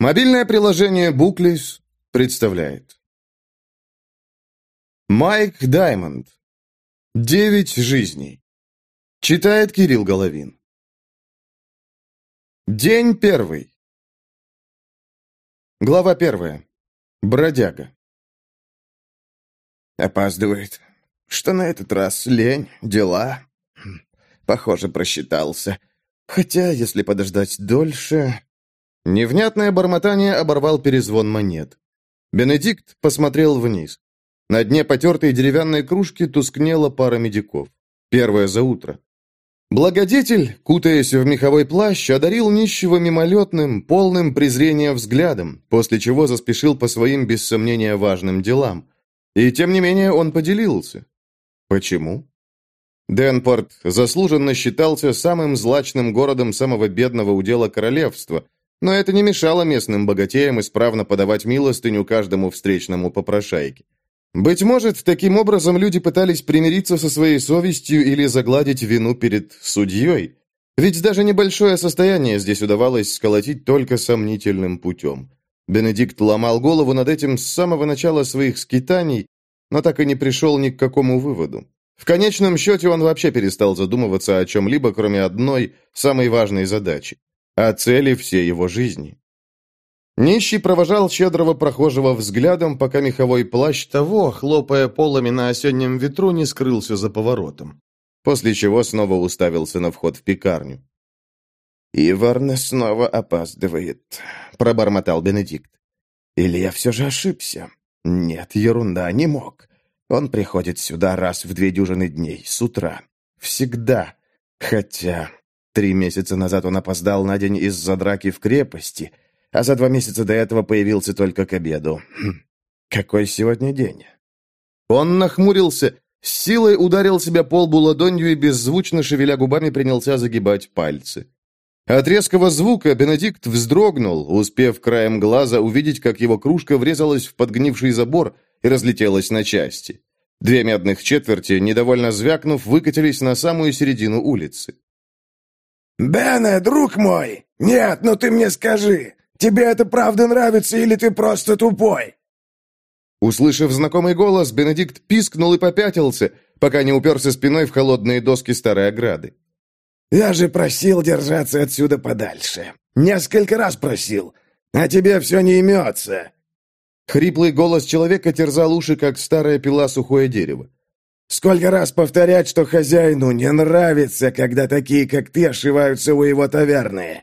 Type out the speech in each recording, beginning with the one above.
Мобильное приложение Booklist представляет. Майк Даймонд. Девять жизней. Читает Кирилл Головин. День первый. Глава первая. Бродяга. Опаздывает. Что на этот раз? Лень? Дела? Хм, похоже, просчитался. Хотя, если подождать дольше... Невнятное бормотание оборвал перезвон монет. Бенедикт посмотрел вниз. На дне потертой деревянной кружки тускнела пара медиков. Первое за утро. Благодетель, кутаясь в меховой плащ, одарил нищего мимолетным, полным презрения взглядом, после чего заспешил по своим, без сомнения, важным делам. И тем не менее он поделился. Почему? Денпорт заслуженно считался самым злачным городом самого бедного удела королевства – но это не мешало местным богатеям исправно подавать милостыню каждому встречному попрошайке. Быть может, таким образом люди пытались примириться со своей совестью или загладить вину перед судьей. Ведь даже небольшое состояние здесь удавалось сколотить только сомнительным путем. Бенедикт ломал голову над этим с самого начала своих скитаний, но так и не пришел ни к какому выводу. В конечном счете он вообще перестал задумываться о чем-либо, кроме одной, самой важной задачи о цели всей его жизни. Нищий провожал щедрого прохожего взглядом, пока меховой плащ того, хлопая полами на осеннем ветру, не скрылся за поворотом. После чего снова уставился на вход в пекарню. «Иварна снова опаздывает», — пробормотал Бенедикт. «Или я все же ошибся? Нет, ерунда, не мог. Он приходит сюда раз в две дюжины дней, с утра. Всегда. Хотя Три месяца назад он опоздал на день из-за драки в крепости, а за два месяца до этого появился только к обеду. Хм, какой сегодня день? Он нахмурился, с силой ударил себя по лбу ладонью и, беззвучно шевеля губами, принялся загибать пальцы. От резкого звука Бенедикт вздрогнул, успев краем глаза увидеть, как его кружка врезалась в подгнивший забор и разлетелась на части. Две медных четверти, недовольно звякнув, выкатились на самую середину улицы. «Бене, друг мой! Нет, ну ты мне скажи, тебе это правда нравится или ты просто тупой?» Услышав знакомый голос, Бенедикт пискнул и попятился, пока не уперся спиной в холодные доски старой ограды. «Я же просил держаться отсюда подальше. Несколько раз просил, а тебе все не имется». Хриплый голос человека терзал уши, как старая пила сухое дерево. Сколько раз повторять, что хозяину не нравится, когда такие, как ты, ошиваются у его таверны?»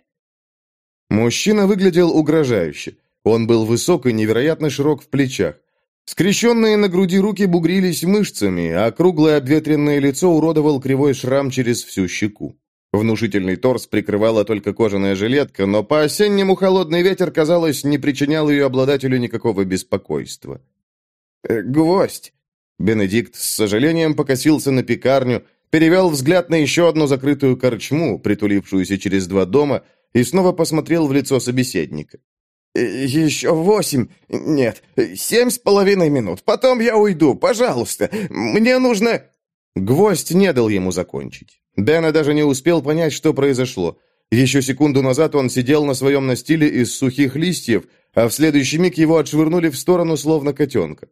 Мужчина выглядел угрожающе. Он был высок и невероятно широк в плечах. Скрещенные на груди руки бугрились мышцами, а круглое обветренное лицо уродовал кривой шрам через всю щеку. Внушительный торс прикрывала только кожаная жилетка, но по-осеннему холодный ветер, казалось, не причинял ее обладателю никакого беспокойства. «Э, «Гвоздь!» Бенедикт с сожалением покосился на пекарню, перевел взгляд на еще одну закрытую корчму, притулившуюся через два дома, и снова посмотрел в лицо собеседника. «Э, «Еще восемь... Нет, семь с половиной минут. Потом я уйду, пожалуйста. Мне нужно...» Гвоздь не дал ему закончить. Бена даже не успел понять, что произошло. Еще секунду назад он сидел на своем настиле из сухих листьев, а в следующий миг его отшвырнули в сторону, словно котенка.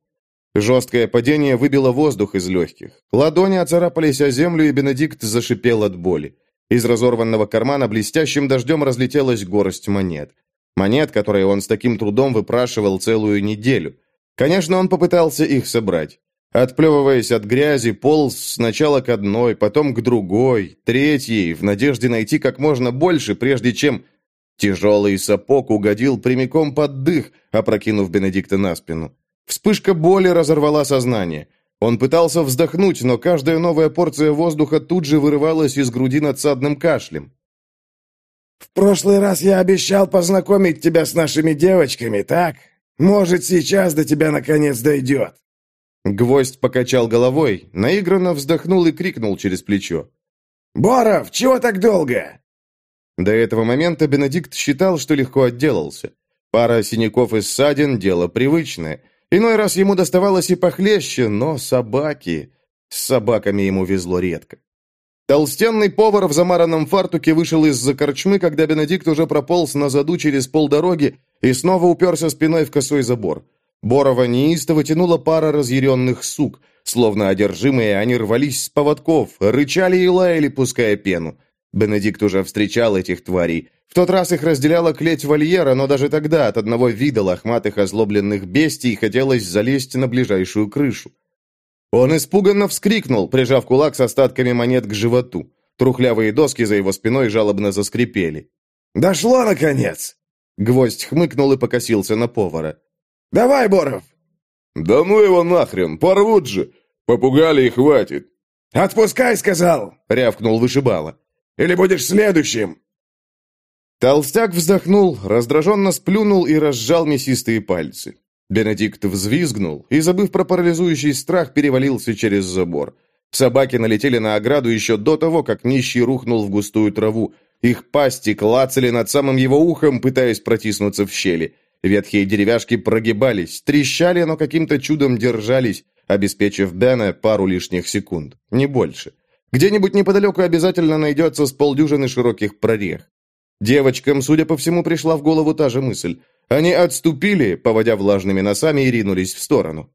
Жесткое падение выбило воздух из легких. Ладони оцарапались о землю, и Бенедикт зашипел от боли. Из разорванного кармана блестящим дождем разлетелась горсть монет. Монет, которые он с таким трудом выпрашивал целую неделю. Конечно, он попытался их собрать. Отплевываясь от грязи, полз сначала к одной, потом к другой, третьей, в надежде найти как можно больше, прежде чем... Тяжелый сапог угодил прямиком под дых, опрокинув Бенедикта на спину. Вспышка боли разорвала сознание. Он пытался вздохнуть, но каждая новая порция воздуха тут же вырывалась из груди надсадным кашлем. «В прошлый раз я обещал познакомить тебя с нашими девочками, так? Может, сейчас до тебя наконец дойдет?» Гвоздь покачал головой, наигранно вздохнул и крикнул через плечо. «Боров, чего так долго?» До этого момента Бенедикт считал, что легко отделался. Пара синяков и ссадин – дело привычное – Иной раз ему доставалось и похлеще, но собаки... С собаками ему везло редко. Толстенный повар в замаранном фартуке вышел из-за корчмы, когда Бенедикт уже прополз на заду через полдороги и снова уперся спиной в косой забор. Борова неистово тянула пара разъяренных сук. Словно одержимые, они рвались с поводков, рычали и лаяли, пуская пену. Бенедикт уже встречал этих тварей. В тот раз их разделяла клеть вольера, но даже тогда от одного вида лохматых озлобленных бестий хотелось залезть на ближайшую крышу. Он испуганно вскрикнул, прижав кулак с остатками монет к животу. Трухлявые доски за его спиной жалобно заскрипели. «Дошло, наконец!» Гвоздь хмыкнул и покосился на повара. «Давай, Боров!» «Да ну его нахрен, порвут же! Попугали и хватит!» «Отпускай, сказал!» — рявкнул вышибала. «Или будешь следующим!» Толстяк вздохнул, раздраженно сплюнул и разжал мясистые пальцы. Бенедикт взвизгнул и, забыв про парализующий страх, перевалился через забор. Собаки налетели на ограду еще до того, как нищий рухнул в густую траву. Их пасти клацали над самым его ухом, пытаясь протиснуться в щели. Ветхие деревяшки прогибались, трещали, но каким-то чудом держались, обеспечив Бена пару лишних секунд, не больше. Где-нибудь неподалеку обязательно найдется с полдюжины широких прорех. Девочкам, судя по всему, пришла в голову та же мысль. Они отступили, поводя влажными носами, и ринулись в сторону.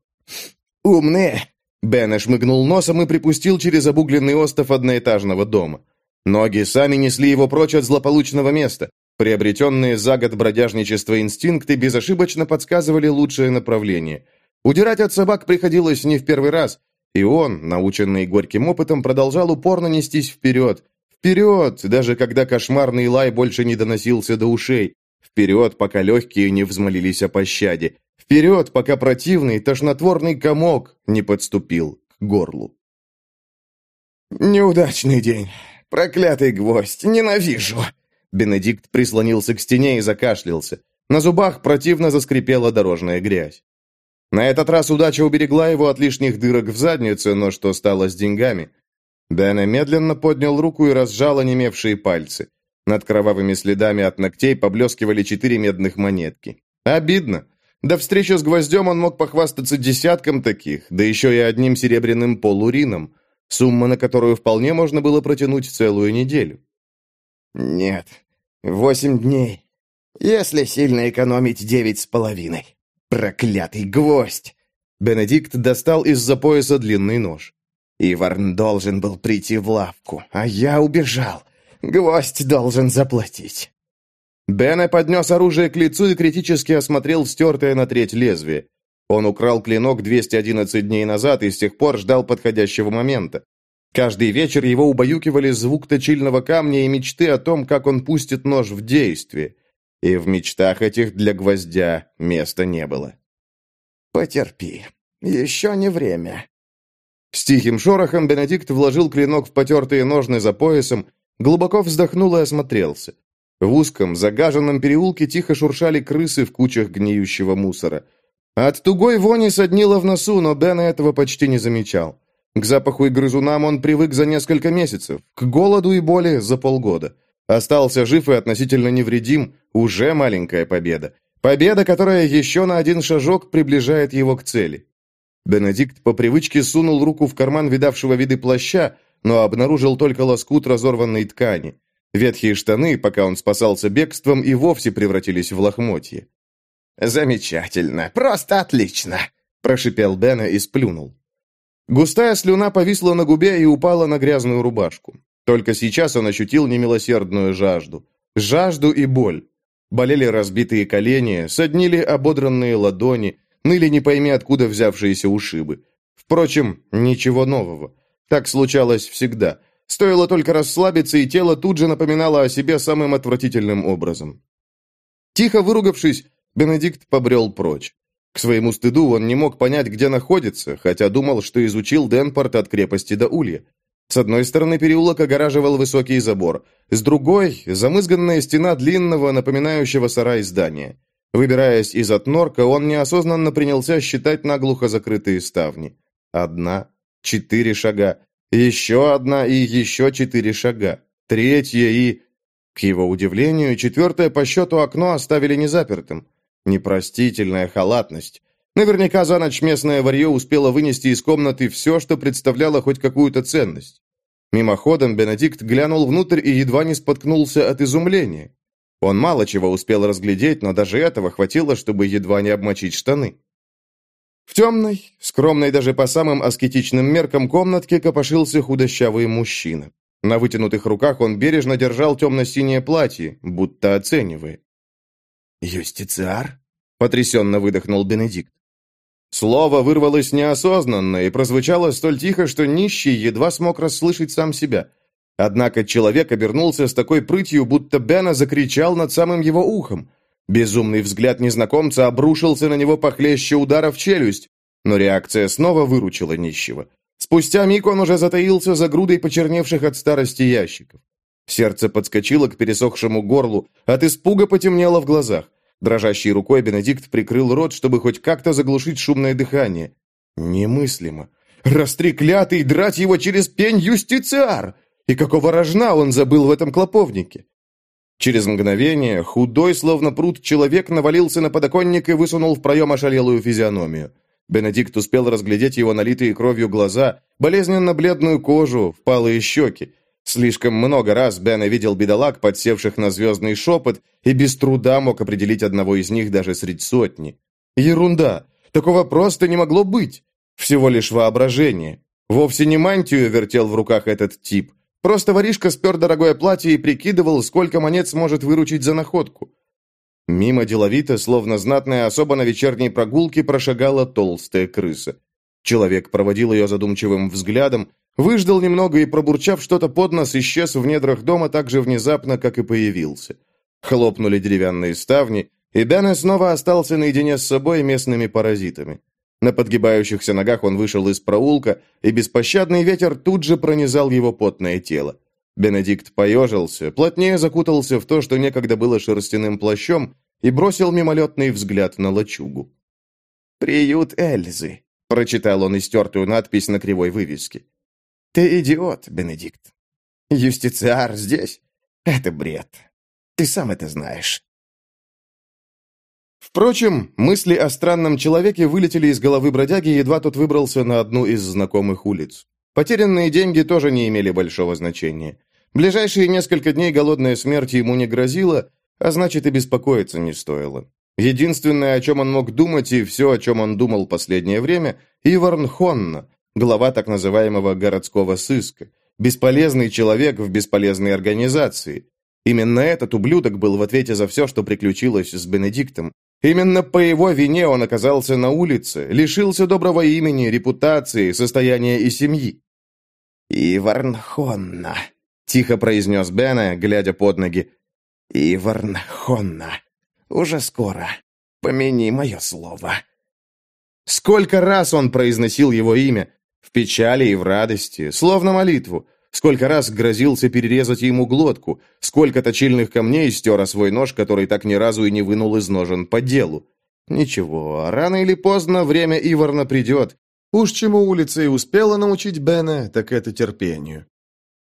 «Умные!» Бен шмыгнул носом и припустил через обугленный остов одноэтажного дома. Ноги сами несли его прочь от злополучного места. Приобретенные за год бродяжничества инстинкты безошибочно подсказывали лучшее направление. Удирать от собак приходилось не в первый раз, и он, наученный горьким опытом, продолжал упорно нестись вперед. Вперед, даже когда кошмарный лай больше не доносился до ушей. Вперед, пока легкие не взмолились о пощаде. Вперед, пока противный, тошнотворный комок не подступил к горлу. «Неудачный день. Проклятый гвоздь. Ненавижу!» Бенедикт прислонился к стене и закашлялся. На зубах противно заскрипела дорожная грязь. На этот раз удача уберегла его от лишних дырок в заднице, но что стало с деньгами? Бена медленно поднял руку и разжал онемевшие пальцы. Над кровавыми следами от ногтей поблескивали четыре медных монетки. Обидно. До встречи с гвоздем он мог похвастаться десятком таких, да еще и одним серебряным полурином, сумма на которую вполне можно было протянуть целую неделю. «Нет, восемь дней. Если сильно экономить девять с половиной. Проклятый гвоздь!» Бенедикт достал из-за пояса длинный нож. Иварн должен был прийти в лавку, а я убежал. Гвоздь должен заплатить. Бене поднес оружие к лицу и критически осмотрел стертое на треть лезвие. Он украл клинок 211 дней назад и с тех пор ждал подходящего момента. Каждый вечер его убаюкивали звук точильного камня и мечты о том, как он пустит нож в действие. И в мечтах этих для гвоздя места не было. «Потерпи. Еще не время». С тихим шорохом Бенедикт вложил клинок в потертые ножны за поясом, глубоко вздохнул и осмотрелся. В узком, загаженном переулке тихо шуршали крысы в кучах гниющего мусора. От тугой вони соднило в носу, но Бен этого почти не замечал. К запаху и грызунам он привык за несколько месяцев, к голоду и боли за полгода. Остался жив и относительно невредим, уже маленькая победа. Победа, которая еще на один шажок приближает его к цели. Бенедикт по привычке сунул руку в карман видавшего виды плаща, но обнаружил только лоскут разорванной ткани. Ветхие штаны, пока он спасался бегством, и вовсе превратились в лохмотье. «Замечательно! Просто отлично!» – прошипел Бена и сплюнул. Густая слюна повисла на губе и упала на грязную рубашку. Только сейчас он ощутил немилосердную жажду. Жажду и боль. Болели разбитые колени, соднили ободранные ладони, ныли не пойми откуда взявшиеся ушибы. Впрочем, ничего нового. Так случалось всегда – Стоило только расслабиться, и тело тут же напоминало о себе самым отвратительным образом. Тихо выругавшись, Бенедикт побрел прочь. К своему стыду он не мог понять, где находится, хотя думал, что изучил Денпорт от крепости до Улья. С одной стороны переулок огораживал высокий забор, с другой – замызганная стена длинного, напоминающего сарай здания. Выбираясь из отнорка, он неосознанно принялся считать наглухо закрытые ставни. Одна, четыре шага, еще одна и еще четыре шага. Третья и... К его удивлению, четвертое по счету окно оставили незапертым. Непростительная халатность. Наверняка за ночь местное варье успело вынести из комнаты все, что представляло хоть какую-то ценность. Мимоходом Бенедикт глянул внутрь и едва не споткнулся от изумления. Он мало чего успел разглядеть, но даже этого хватило, чтобы едва не обмочить штаны. В темной, скромной даже по самым аскетичным меркам комнатке копошился худощавый мужчина. На вытянутых руках он бережно держал темно-синее платье, будто оценивая. «Юстициар?» — потрясенно выдохнул Бенедикт. Слово вырвалось неосознанно и прозвучало столь тихо, что нищий едва смог расслышать сам себя. Однако человек обернулся с такой прытью, будто Бена закричал над самым его ухом. Безумный взгляд незнакомца обрушился на него похлеще удара в челюсть, но реакция снова выручила нищего. Спустя миг он уже затаился за грудой почерневших от старости ящиков. Сердце подскочило к пересохшему горлу, от испуга потемнело в глазах. Дрожащей рукой Бенедикт прикрыл рот, чтобы хоть как-то заглушить шумное дыхание. Немыслимо. Растреклятый драть его через пень юстициар! И какого рожна он забыл в этом клоповнике? Через мгновение худой, словно пруд, человек навалился на подоконник и высунул в проем ошалелую физиономию. Бенедикт успел разглядеть его налитые кровью глаза, болезненно бледную кожу, впалые щеки. Слишком много раз Бена видел бедолаг, подсевших на звездный шепот, и без труда мог определить одного из них даже среди сотни. Ерунда! Такого просто не могло быть! Всего лишь воображение. Вовсе не мантию вертел в руках этот тип. Просто воришка спер дорогое платье и прикидывал, сколько монет сможет выручить за находку. Мимо деловито, словно знатная особа на вечерней прогулке, прошагала толстая крыса. Человек проводил ее задумчивым взглядом, выждал немного и, пробурчав что-то под нос, исчез в недрах дома так же внезапно, как и появился. Хлопнули деревянные ставни, и Бена снова остался наедине с собой и местными паразитами. На подгибающихся ногах он вышел из проулка, и беспощадный ветер тут же пронизал его потное тело. Бенедикт поежился, плотнее закутался в то, что некогда было шерстяным плащом, и бросил мимолетный взгляд на лачугу. «Приют Эльзы», — прочитал он истертую надпись на кривой вывеске. «Ты идиот, Бенедикт. Юстициар здесь — это бред. Ты сам это знаешь». Впрочем, мысли о странном человеке вылетели из головы бродяги, едва тот выбрался на одну из знакомых улиц. Потерянные деньги тоже не имели большого значения. Ближайшие несколько дней голодная смерть ему не грозила, а значит и беспокоиться не стоило. Единственное, о чем он мог думать, и все, о чем он думал последнее время, Иварн Хонна, глава так называемого городского сыска, бесполезный человек в бесполезной организации. Именно этот ублюдок был в ответе за все, что приключилось с Бенедиктом, Именно по его вине он оказался на улице, лишился доброго имени, репутации, состояния и семьи. «Иварн Хонна», — тихо произнес Бена, глядя под ноги. «Иварн Хонна. Уже скоро. Помяни мое слово». Сколько раз он произносил его имя, в печали и в радости, словно молитву. Сколько раз грозился перерезать ему глотку, сколько точильных камней стер о свой нож, который так ни разу и не вынул из ножен по делу. Ничего, рано или поздно время Иварна придет. Уж чему улица и успела научить Бена, так это терпению.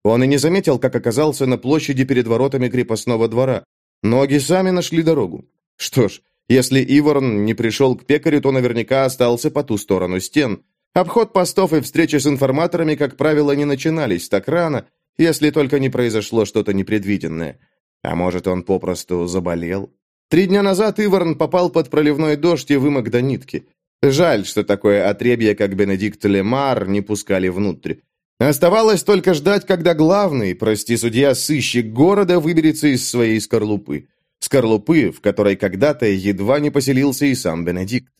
Он и не заметил, как оказался на площади перед воротами крепостного двора. Ноги сами нашли дорогу. Что ж, если Иварн не пришел к пекарю, то наверняка остался по ту сторону стен, Обход постов и встречи с информаторами, как правило, не начинались так рано, если только не произошло что-то непредвиденное. А может, он попросту заболел? Три дня назад Иварн попал под проливной дождь и вымок до нитки. Жаль, что такое отребье, как Бенедикт Лемар, не пускали внутрь. Оставалось только ждать, когда главный, прости судья, сыщик города выберется из своей скорлупы. Скорлупы, в которой когда-то едва не поселился и сам Бенедикт.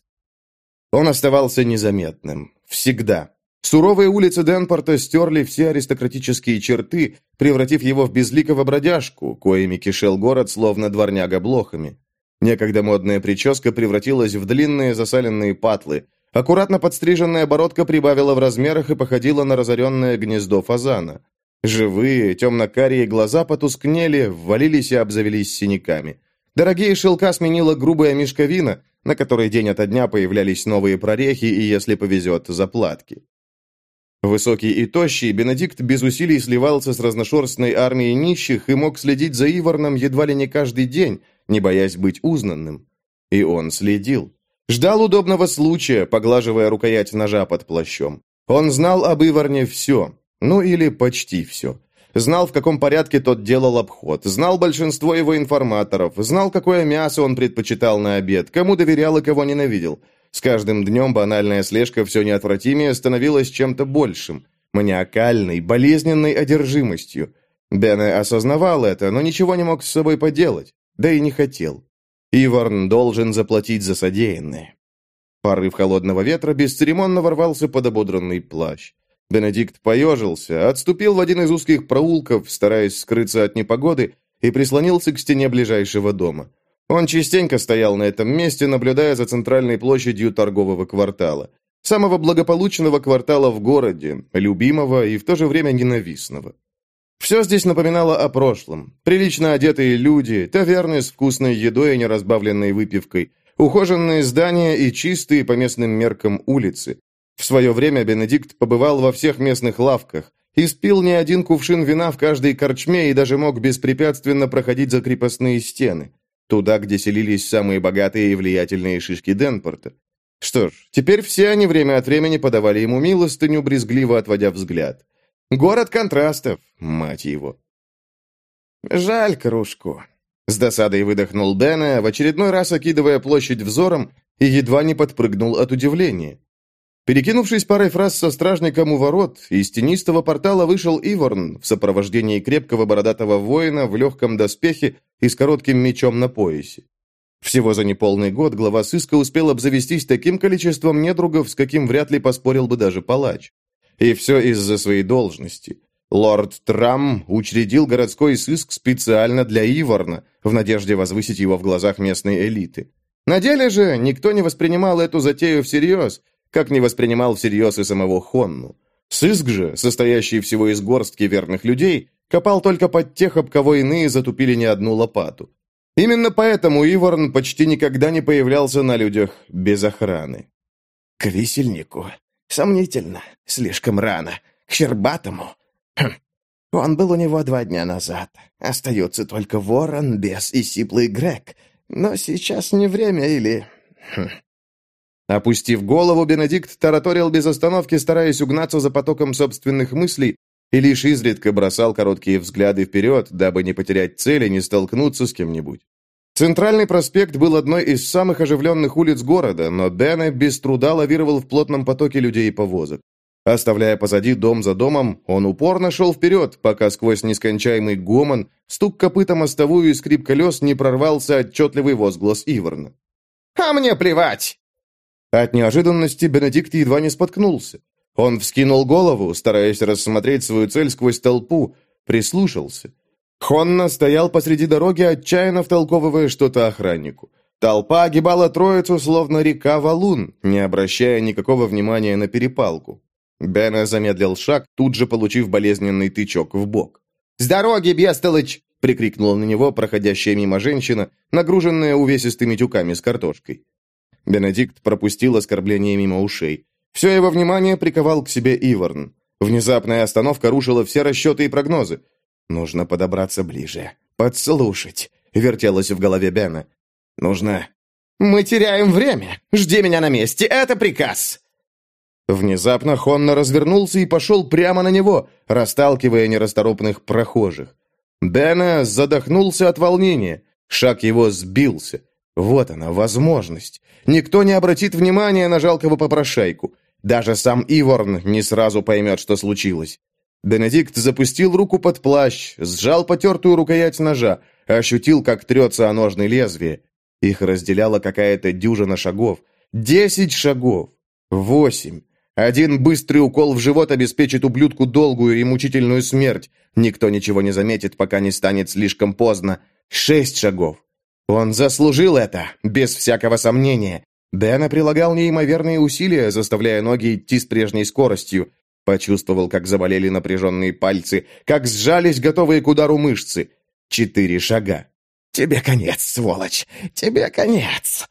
Он оставался незаметным. Всегда. Суровые улицы Денпорта стерли все аристократические черты, превратив его в безликого бродяжку, коими кишел город, словно дворняга блохами. Некогда модная прическа превратилась в длинные засаленные патлы. Аккуратно подстриженная бородка прибавила в размерах и походила на разоренное гнездо фазана. Живые, темно-карие глаза потускнели, ввалились и обзавелись синяками. Дорогие шелка сменила грубая мешковина, на которой день ото дня появлялись новые прорехи и, если повезет, заплатки. Высокий и тощий, Бенедикт без усилий сливался с разношерстной армией нищих и мог следить за Иварном едва ли не каждый день, не боясь быть узнанным. И он следил. Ждал удобного случая, поглаживая рукоять ножа под плащом. Он знал об Иварне все, ну или почти все. Знал, в каком порядке тот делал обход, знал большинство его информаторов, знал, какое мясо он предпочитал на обед, кому доверял и кого ненавидел. С каждым днем банальная слежка все неотвратимее становилась чем-то большим, маниакальной, болезненной одержимостью. Бене осознавал это, но ничего не мог с собой поделать, да и не хотел. Иварн должен заплатить за содеянное. Порыв холодного ветра бесцеремонно ворвался под ободранный плащ. Бенедикт поежился, отступил в один из узких проулков, стараясь скрыться от непогоды, и прислонился к стене ближайшего дома. Он частенько стоял на этом месте, наблюдая за центральной площадью торгового квартала. Самого благополучного квартала в городе, любимого и в то же время ненавистного. Все здесь напоминало о прошлом. Прилично одетые люди, таверны с вкусной едой и неразбавленной выпивкой, ухоженные здания и чистые по местным меркам улицы. В свое время Бенедикт побывал во всех местных лавках, испил не один кувшин вина в каждой корчме и даже мог беспрепятственно проходить за крепостные стены, туда, где селились самые богатые и влиятельные шишки Денпорта. Что ж, теперь все они время от времени подавали ему милостыню, брезгливо отводя взгляд. Город контрастов, мать его. Жаль кружку. С досадой выдохнул Дэна, в очередной раз окидывая площадь взором, и едва не подпрыгнул от удивления. Перекинувшись парой фраз со стражником у ворот, из тенистого портала вышел Иворн в сопровождении крепкого бородатого воина в легком доспехе и с коротким мечом на поясе. Всего за неполный год глава сыска успел обзавестись таким количеством недругов, с каким вряд ли поспорил бы даже палач. И все из-за своей должности. Лорд Трам учредил городской сыск специально для Иворна, в надежде возвысить его в глазах местной элиты. На деле же никто не воспринимал эту затею всерьез, как не воспринимал всерьез и самого Хонну. Сыск же, состоящий всего из горстки верных людей, копал только под тех, об кого иные затупили не одну лопату. Именно поэтому Иворн почти никогда не появлялся на людях без охраны. «К висельнику», Сомнительно. Слишком рано. К Щербатому. Хм. Он был у него два дня назад. Остаются только Ворон, Бес и Сиплый Грег. Но сейчас не время или... Хм. Опустив голову, Бенедикт тараторил без остановки, стараясь угнаться за потоком собственных мыслей, и лишь изредка бросал короткие взгляды вперед, дабы не потерять цели, не столкнуться с кем-нибудь. Центральный проспект был одной из самых оживленных улиц города, но Дэне без труда лавировал в плотном потоке людей и повозок. Оставляя позади дом за домом, он упорно шел вперед, пока сквозь нескончаемый гомон, стук копыта мостовую и скрип колес не прорвался отчетливый возглас Иворна. «А мне плевать!» От неожиданности Бенедикт едва не споткнулся. Он вскинул голову, стараясь рассмотреть свою цель сквозь толпу, прислушался. Хонна стоял посреди дороги, отчаянно втолковывая что-то охраннику. Толпа огибала троицу, словно река Валун, не обращая никакого внимания на перепалку. Бена замедлил шаг, тут же получив болезненный тычок в бок. «С дороги, бестолочь!» — прикрикнула на него проходящая мимо женщина, нагруженная увесистыми тюками с картошкой. Бенедикт пропустил оскорбление мимо ушей. Все его внимание приковал к себе Иворн. Внезапная остановка рушила все расчеты и прогнозы. Нужно подобраться ближе. Подслушать. Вертелось в голове Бена. Нужно... «Мы теряем время! Жди меня на месте! Это приказ!» Внезапно Хонна развернулся и пошел прямо на него, расталкивая нерасторопных прохожих. Бена задохнулся от волнения. Шаг его сбился. Вот она, возможность. Никто не обратит внимания на жалкого попрошайку. Даже сам Иворн не сразу поймет, что случилось. Бенедикт запустил руку под плащ, сжал потертую рукоять ножа, ощутил, как трется о ножной лезвие. Их разделяла какая-то дюжина шагов. Десять шагов. Восемь. Один быстрый укол в живот обеспечит ублюдку долгую и мучительную смерть. Никто ничего не заметит, пока не станет слишком поздно. Шесть шагов. Он заслужил это, без всякого сомнения. Дэна прилагал неимоверные усилия, заставляя ноги идти с прежней скоростью. Почувствовал, как заболели напряженные пальцы, как сжались готовые к удару мышцы. Четыре шага. «Тебе конец, сволочь! Тебе конец!»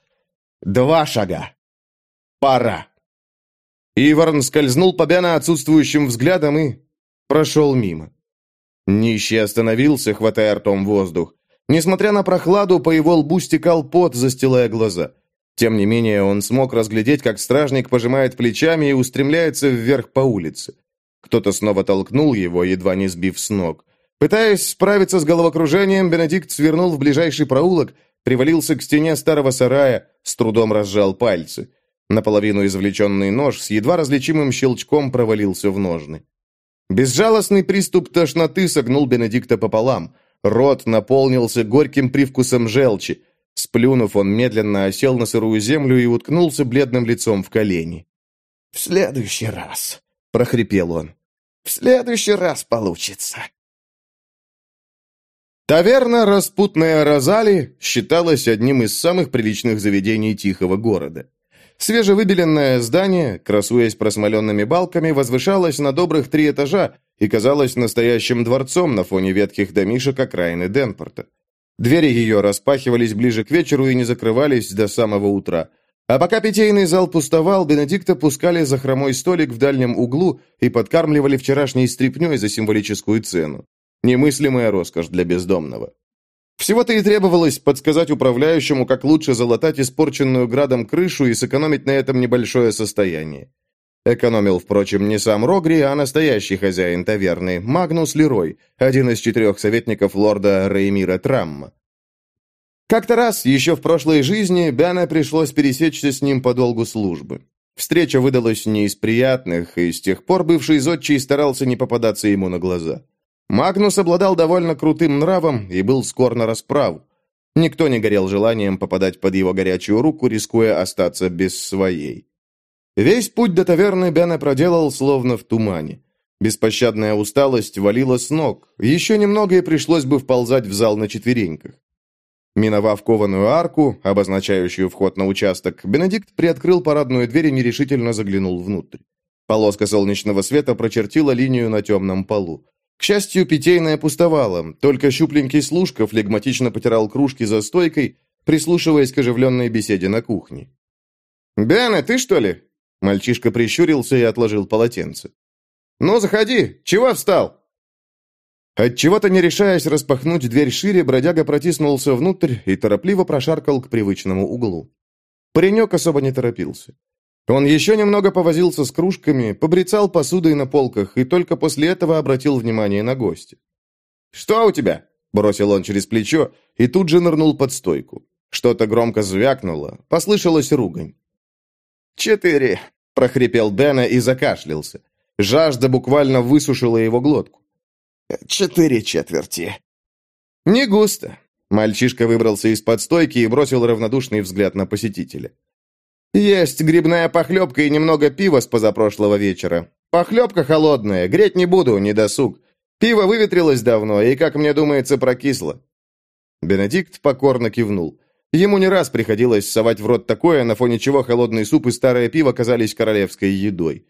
Два шага. Пора. Иварн скользнул по Бена отсутствующим взглядом и прошел мимо. Нищий остановился, хватая ртом воздух. Несмотря на прохладу, по его лбу стекал пот, застилая глаза. Тем не менее, он смог разглядеть, как стражник пожимает плечами и устремляется вверх по улице. Кто-то снова толкнул его, едва не сбив с ног. Пытаясь справиться с головокружением, Бенедикт свернул в ближайший проулок, привалился к стене старого сарая, с трудом разжал пальцы. Наполовину извлеченный нож с едва различимым щелчком провалился в ножны. Безжалостный приступ тошноты согнул Бенедикта пополам. Рот наполнился горьким привкусом желчи. Сплюнув, он медленно осел на сырую землю и уткнулся бледным лицом в колени. «В следующий раз», — прохрипел он, — «в следующий раз получится». Таверна «Распутная Розали» считалась одним из самых приличных заведений тихого города. Свежевыбеленное здание, красуясь просмоленными балками, возвышалось на добрых три этажа и казалось настоящим дворцом на фоне ветхих домишек окраины Денпорта. Двери ее распахивались ближе к вечеру и не закрывались до самого утра. А пока питейный зал пустовал, Бенедикта пускали за хромой столик в дальнем углу и подкармливали вчерашней стряпней за символическую цену. Немыслимая роскошь для бездомного. Всего-то и требовалось подсказать управляющему, как лучше залатать испорченную градом крышу и сэкономить на этом небольшое состояние. Экономил, впрочем, не сам Рогри, а настоящий хозяин таверны, Магнус Лерой, один из четырех советников лорда Реймира Трамма. Как-то раз, еще в прошлой жизни, Бяне пришлось пересечься с ним по долгу службы. Встреча выдалась не из приятных, и с тех пор бывший зодчий старался не попадаться ему на глаза. Магнус обладал довольно крутым нравом и был скор на расправу. Никто не горел желанием попадать под его горячую руку, рискуя остаться без своей. Весь путь до таверны Бяна проделал словно в тумане. Беспощадная усталость валила с ног. Еще немного и пришлось бы вползать в зал на четвереньках. Миновав кованую арку, обозначающую вход на участок, Бенедикт приоткрыл парадную дверь и нерешительно заглянул внутрь. Полоска солнечного света прочертила линию на темном полу. К счастью, питейная пустовала, только щупленький служка флегматично потирал кружки за стойкой, прислушиваясь к оживленной беседе на кухне. «Бене, ты что ли?» Мальчишка прищурился и отложил полотенце. «Ну, заходи! Чего встал?» Отчего-то не решаясь распахнуть дверь шире, бродяга протиснулся внутрь и торопливо прошаркал к привычному углу. Паренек особо не торопился. Он еще немного повозился с кружками, побрецал посудой на полках и только после этого обратил внимание на гостя. «Что у тебя?» – бросил он через плечо и тут же нырнул под стойку. Что-то громко звякнуло, послышалась ругань. «Четыре», – прохрипел Дэна и закашлялся. Жажда буквально высушила его глотку. «Четыре четверти». «Не густо». Мальчишка выбрался из-под стойки и бросил равнодушный взгляд на посетителя. «Есть грибная похлебка и немного пива с позапрошлого вечера. Похлебка холодная, греть не буду, не досуг. Пиво выветрилось давно и, как мне думается, прокисло». Бенедикт покорно кивнул. Ему не раз приходилось совать в рот такое, на фоне чего холодный суп и старое пиво казались королевской едой.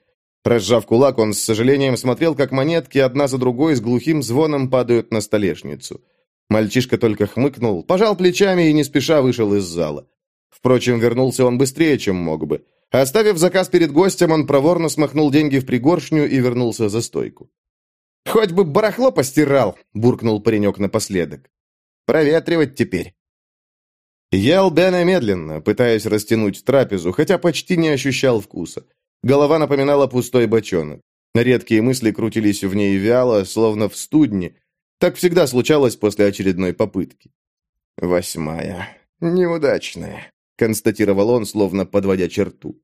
Разжав кулак, он с сожалением смотрел, как монетки одна за другой с глухим звоном падают на столешницу. Мальчишка только хмыкнул, пожал плечами и не спеша вышел из зала. Впрочем, вернулся он быстрее, чем мог бы. Оставив заказ перед гостем, он проворно смахнул деньги в пригоршню и вернулся за стойку. «Хоть бы барахло постирал!» — буркнул паренек напоследок. «Проветривать теперь». Ел Бена медленно, пытаясь растянуть трапезу, хотя почти не ощущал вкуса. Голова напоминала пустой бочонок. Редкие мысли крутились в ней вяло, словно в студне. Так всегда случалось после очередной попытки. Восьмая. Неудачная констатировал он, словно подводя черту.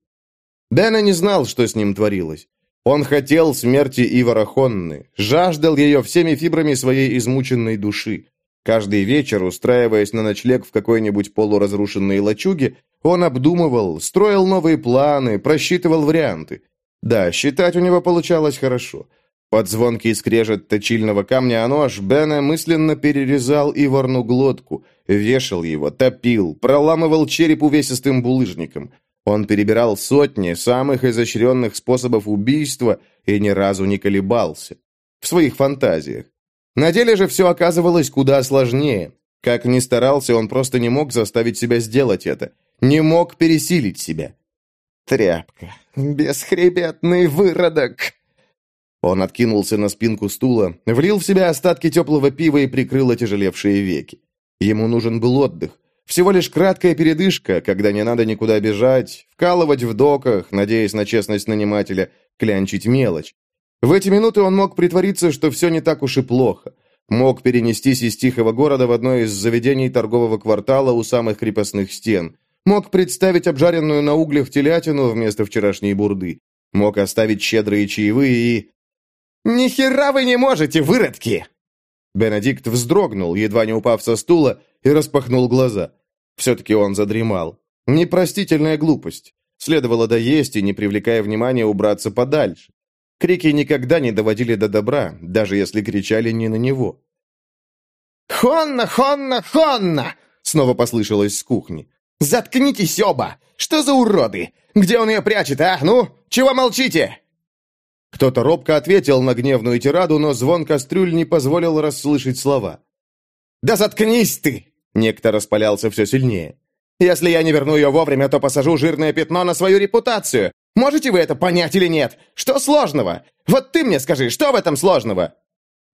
Дэна не знал, что с ним творилось. Он хотел смерти Ивара Хонны, жаждал ее всеми фибрами своей измученной души. Каждый вечер, устраиваясь на ночлег в какой-нибудь полуразрушенной лачуге, он обдумывал, строил новые планы, просчитывал варианты. Да, считать у него получалось хорошо. Под звонкий скрежет точильного камня о нож Бена мысленно перерезал Иварну глотку, вешал его, топил, проламывал череп увесистым булыжником. Он перебирал сотни самых изощренных способов убийства и ни разу не колебался. В своих фантазиях. На деле же все оказывалось куда сложнее. Как ни старался, он просто не мог заставить себя сделать это. Не мог пересилить себя. «Тряпка! Бесхребетный выродок!» Он откинулся на спинку стула, влил в себя остатки теплого пива и прикрыл отяжелевшие веки. Ему нужен был отдых. Всего лишь краткая передышка, когда не надо никуда бежать, вкалывать в доках, надеясь на честность нанимателя, клянчить мелочь. В эти минуты он мог притвориться, что все не так уж и плохо. Мог перенестись из тихого города в одно из заведений торгового квартала у самых крепостных стен. Мог представить обжаренную на углях телятину вместо вчерашней бурды. Мог оставить щедрые чаевые и... «Ни вы не можете, выродки!» Бенедикт вздрогнул, едва не упав со стула, и распахнул глаза. Все-таки он задремал. Непростительная глупость. Следовало доесть и, не привлекая внимания, убраться подальше. Крики никогда не доводили до добра, даже если кричали не на него. «Хонна, Хонна, Хонна!» Снова послышалось с кухни. «Заткнитесь оба! Что за уроды? Где он ее прячет, а? Ну, чего молчите?» Кто-то робко ответил на гневную тираду, но звон кастрюль не позволил расслышать слова. «Да заткнись ты!» Некто распалялся все сильнее. «Если я не верну ее вовремя, то посажу жирное пятно на свою репутацию. Можете вы это понять или нет? Что сложного? Вот ты мне скажи, что в этом сложного?»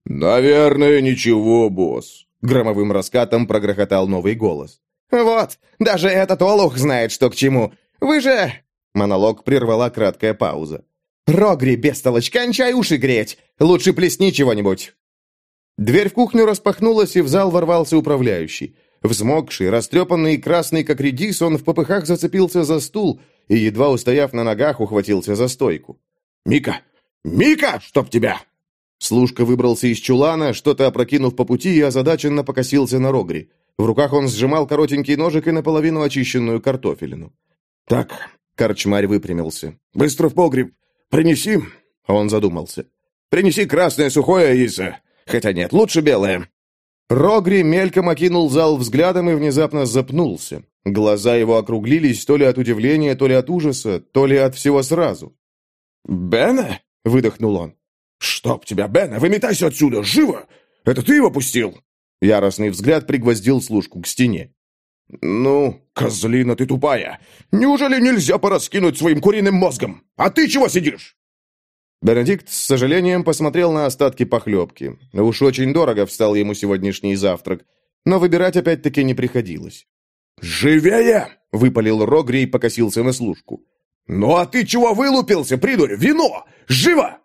«Наверное, ничего, босс», — громовым раскатом прогрохотал новый голос. «Вот, даже этот олух знает, что к чему. Вы же...» Монолог прервала краткая пауза. «Рогри, бестолочь, кончай уши греть! Лучше плесни чего-нибудь!» Дверь в кухню распахнулась, и в зал ворвался управляющий. Взмокший, растрепанный и красный, как редис, он в попыхах зацепился за стул и, едва устояв на ногах, ухватился за стойку. «Мика! Мика, чтоб тебя!» Служка выбрался из чулана, что-то опрокинув по пути, и озадаченно покосился на Рогри. В руках он сжимал коротенький ножик и наполовину очищенную картофелину. «Так», — корчмарь выпрямился. «Быстро в погреб. Принеси...» Он задумался. «Принеси красное сухое, Иса. Хотя нет, лучше белое». Рогри мельком окинул зал взглядом и внезапно запнулся. Глаза его округлились то ли от удивления, то ли от ужаса, то ли от всего сразу. «Бена?» — выдохнул он. «Чтоб тебя, Бена, выметайся отсюда, живо! Это ты его пустил?» Яростный взгляд пригвоздил служку к стене. «Ну, козлина ты тупая! Неужели нельзя пораскинуть своим куриным мозгом? А ты чего сидишь?» Бенедикт с сожалением посмотрел на остатки похлебки. Уж очень дорого встал ему сегодняшний завтрак, но выбирать опять-таки не приходилось. «Живее!» — выпалил Рогри и покосился на служку. «Ну а ты чего вылупился, придурь? Вино! Живо!»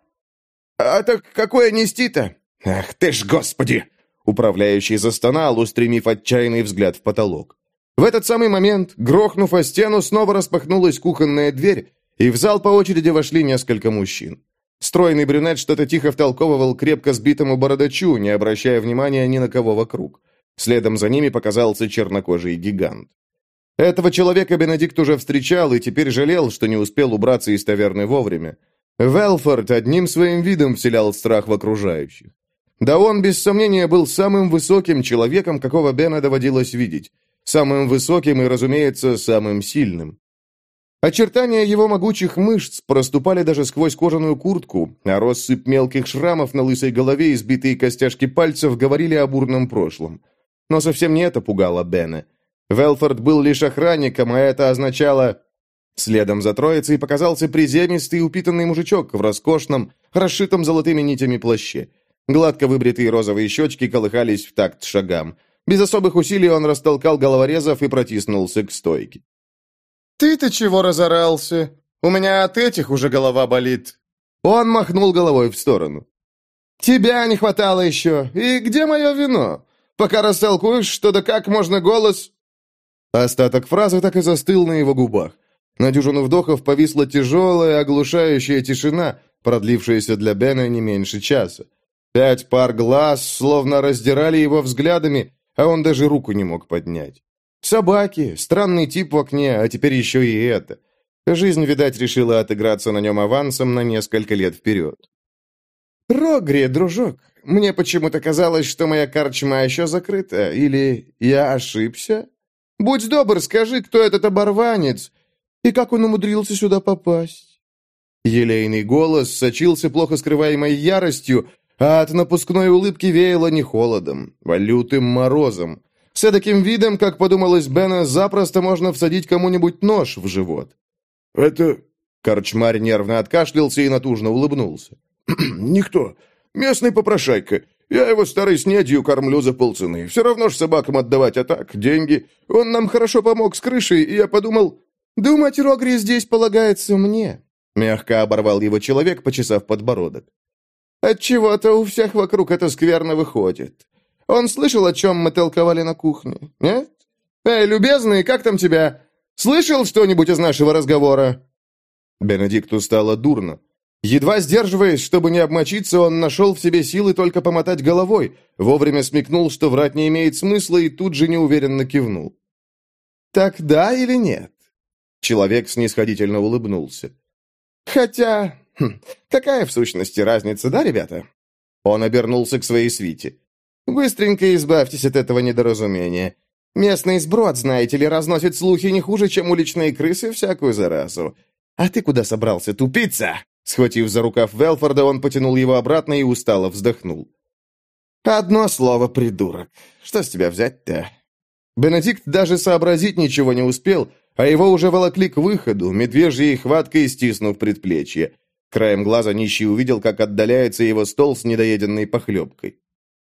«А так какое нести-то?» «Ах ты ж, господи!» Управляющий застонал, устремив отчаянный взгляд в потолок. В этот самый момент, грохнув о стену, снова распахнулась кухонная дверь, и в зал по очереди вошли несколько мужчин. Стройный брюнет что-то тихо втолковывал крепко сбитому бородачу, не обращая внимания ни на кого вокруг. Следом за ними показался чернокожий гигант. Этого человека Бенедикт уже встречал и теперь жалел, что не успел убраться из таверны вовремя. Велфорд одним своим видом вселял страх в окружающих. Да он, без сомнения, был самым высоким человеком, какого Бена доводилось видеть. Самым высоким и, разумеется, самым сильным. Очертания его могучих мышц проступали даже сквозь кожаную куртку, а россыпь мелких шрамов на лысой голове и сбитые костяшки пальцев говорили о бурном прошлом. Но совсем не это пугало Бена. Велфорд был лишь охранником, а это означало... Следом за троицей показался приземистый упитанный мужичок в роскошном, расшитом золотыми нитями плаще. Гладко выбритые розовые щечки колыхались в такт шагам. Без особых усилий он растолкал головорезов и протиснулся к стойке. «Ты-то чего разорался? У меня от этих уже голова болит». Он махнул головой в сторону. «Тебя не хватало еще. И где мое вино? Пока растолкуешь, что да как можно голос...» Остаток фразы так и застыл на его губах. На дюжину вдохов повисла тяжелая, оглушающая тишина, продлившаяся для Бена не меньше часа. Пять пар глаз словно раздирали его взглядами, а он даже руку не мог поднять. Собаки, странный тип в окне, а теперь еще и это. Жизнь, видать, решила отыграться на нем авансом на несколько лет вперед. «Рогри, дружок, мне почему-то казалось, что моя карчма еще закрыта. Или я ошибся? Будь добр, скажи, кто этот оборванец и как он умудрился сюда попасть?» Елейный голос сочился плохо скрываемой яростью, а от напускной улыбки веяло не холодом, а лютым морозом. С таким видом, как подумалось Бена, запросто можно всадить кому-нибудь нож в живот. «Это...» Корчмарь нервно откашлялся и натужно улыбнулся. «Никто. Местный попрошайка. Я его старой снедью кормлю за полцены. Все равно ж собакам отдавать, а так, деньги. Он нам хорошо помог с крышей, и я подумал...» «Думать, Рогри здесь полагается мне», — мягко оборвал его человек, почесав подбородок. Отчего-то у всех вокруг это скверно выходит. Он слышал, о чем мы толковали на кухне? Нет? Эй, любезный, как там тебя? Слышал что-нибудь из нашего разговора?» Бенедикту стало дурно. Едва сдерживаясь, чтобы не обмочиться, он нашел в себе силы только помотать головой, вовремя смекнул, что врать не имеет смысла, и тут же неуверенно кивнул. «Так да или нет?» Человек снисходительно улыбнулся. «Хотя... Хм, какая в сущности разница, да, ребята?» Он обернулся к своей свите. «Быстренько избавьтесь от этого недоразумения. Местный сброд, знаете ли, разносит слухи не хуже, чем уличные крысы всякую заразу. А ты куда собрался, тупица?» Схватив за рукав Велфорда, он потянул его обратно и устало вздохнул. «Одно слово, придурок. Что с тебя взять-то?» Бенедикт даже сообразить ничего не успел, а его уже волокли к выходу, медвежьей хваткой стиснув предплечье. Краем глаза нищий увидел, как отдаляется его стол с недоеденной похлебкой.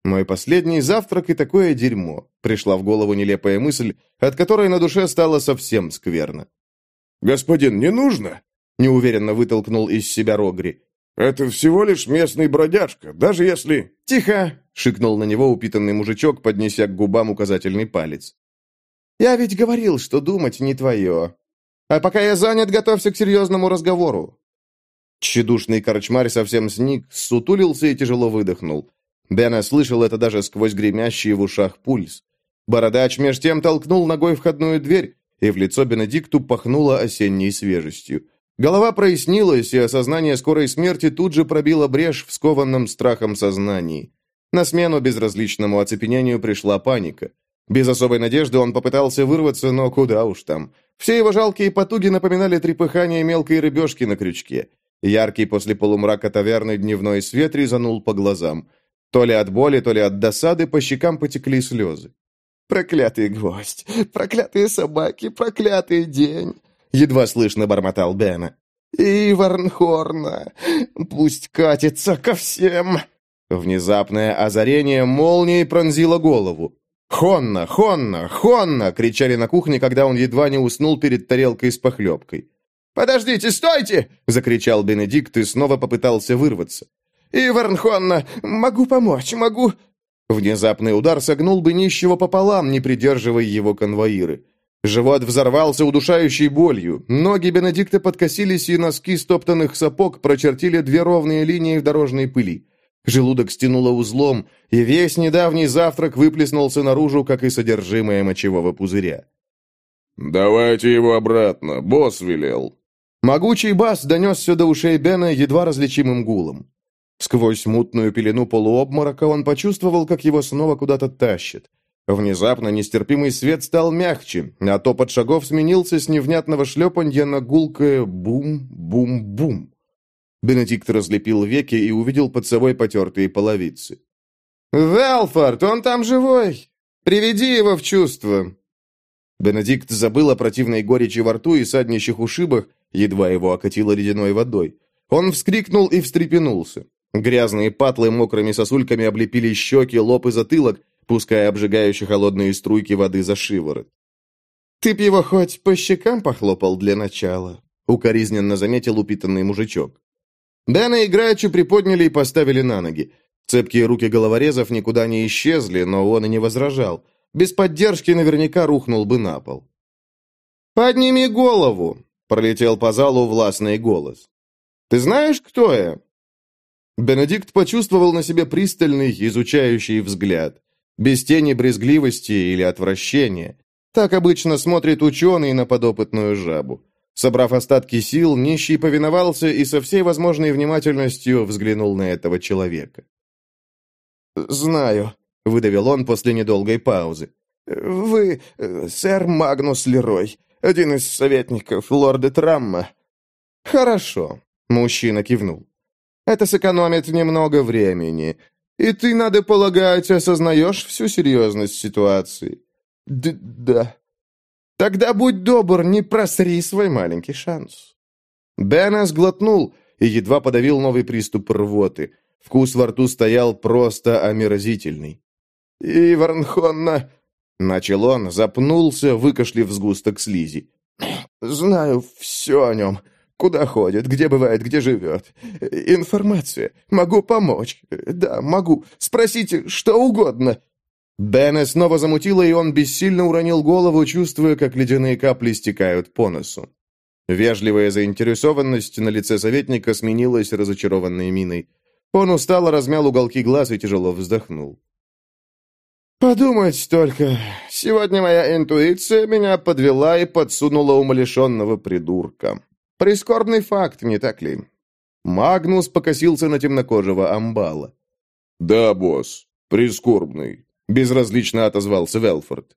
«Мой последний завтрак и такое дерьмо», — пришла в голову нелепая мысль, от которой на душе стало совсем скверно. «Господин, не нужно?» — неуверенно вытолкнул из себя Рогри. «Это всего лишь местный бродяжка, даже если...» «Тихо!» — шикнул на него упитанный мужичок, поднеся к губам указательный палец. Я ведь говорил, что думать не твое. А пока я занят, готовься к серьезному разговору». Тщедушный корчмарь совсем сник, сутулился и тяжело выдохнул. Бена слышал это даже сквозь гремящий в ушах пульс. Бородач меж тем толкнул ногой входную дверь, и в лицо Бенедикту пахнуло осенней свежестью. Голова прояснилась, и осознание скорой смерти тут же пробило брешь в скованном страхом сознании. На смену безразличному оцепенению пришла паника. Без особой надежды он попытался вырваться, но куда уж там. Все его жалкие потуги напоминали трепыхание мелкой рыбешки на крючке. Яркий после полумрака таверны дневной свет резанул по глазам. То ли от боли, то ли от досады по щекам потекли слезы. «Проклятый гвоздь! Проклятые собаки! Проклятый день!» Едва слышно бормотал Бена. «И Варнхорна! Пусть катится ко всем!» Внезапное озарение молнией пронзило голову. «Хонна! Хонна! Хонна!» — кричали на кухне, когда он едва не уснул перед тарелкой с похлебкой. «Подождите, стойте!» — закричал Бенедикт и снова попытался вырваться. «Иварн Хонна, могу помочь, могу...» Внезапный удар согнул бы нищего пополам, не придерживая его конвоиры. Живот взорвался удушающей болью, ноги Бенедикта подкосились, и носки стоптанных сапог прочертили две ровные линии в дорожной пыли. Желудок стянуло узлом, и весь недавний завтрак выплеснулся наружу, как и содержимое мочевого пузыря. «Давайте его обратно, босс велел». Могучий бас донесся до ушей Бена едва различимым гулом. Сквозь мутную пелену полуобморока он почувствовал, как его снова куда-то тащит. Внезапно нестерпимый свет стал мягче, а топот шагов сменился с невнятного шлепанья на гулкое бум-бум-бум. Бенедикт разлепил веки и увидел под собой потертые половицы. «Велфорд, он там живой! Приведи его в чувство!» Бенедикт забыл о противной горечи во рту и саднищих ушибах, едва его окатило ледяной водой. Он вскрикнул и встрепенулся. Грязные патлы мокрыми сосульками облепили щеки, лоб и затылок, пуская обжигающие холодные струйки воды за шиворот. «Ты б его хоть по щекам похлопал для начала», — укоризненно заметил упитанный мужичок. Дэна играючи приподняли и поставили на ноги. Цепкие руки головорезов никуда не исчезли, но он и не возражал. Без поддержки наверняка рухнул бы на пол. «Подними голову!» — пролетел по залу властный голос. «Ты знаешь, кто я?» Бенедикт почувствовал на себе пристальный, изучающий взгляд. Без тени брезгливости или отвращения. Так обычно смотрит ученый на подопытную жабу. Собрав остатки сил, нищий повиновался и со всей возможной внимательностью взглянул на этого человека. «Знаю», — выдавил он после недолгой паузы. «Вы э, сэр Магнус Лерой, один из советников лорда Трамма». «Хорошо», — мужчина кивнул. «Это сэкономит немного времени. И ты, надо полагать, осознаешь всю серьезность ситуации». Д «Да», Тогда будь добр, не просри свой маленький шанс. Бена сглотнул и едва подавил новый приступ рвоты. Вкус во рту стоял просто омерзительный. «Иварнхонна...» — начал он, запнулся, выкашлив сгусток слизи. «Знаю все о нем. Куда ходит, где бывает, где живет. Информация. Могу помочь. Да, могу. Спросите что угодно». Бена снова замутило, и он бессильно уронил голову, чувствуя, как ледяные капли стекают по носу. Вежливая заинтересованность на лице советника сменилась разочарованной миной. Он устало размял уголки глаз и тяжело вздохнул. «Подумать только. Сегодня моя интуиция меня подвела и подсунула умалишенного придурка. Прискорбный факт, не так ли?» Магнус покосился на темнокожего амбала. «Да, босс, прискорбный. Безразлично отозвался Велфорд.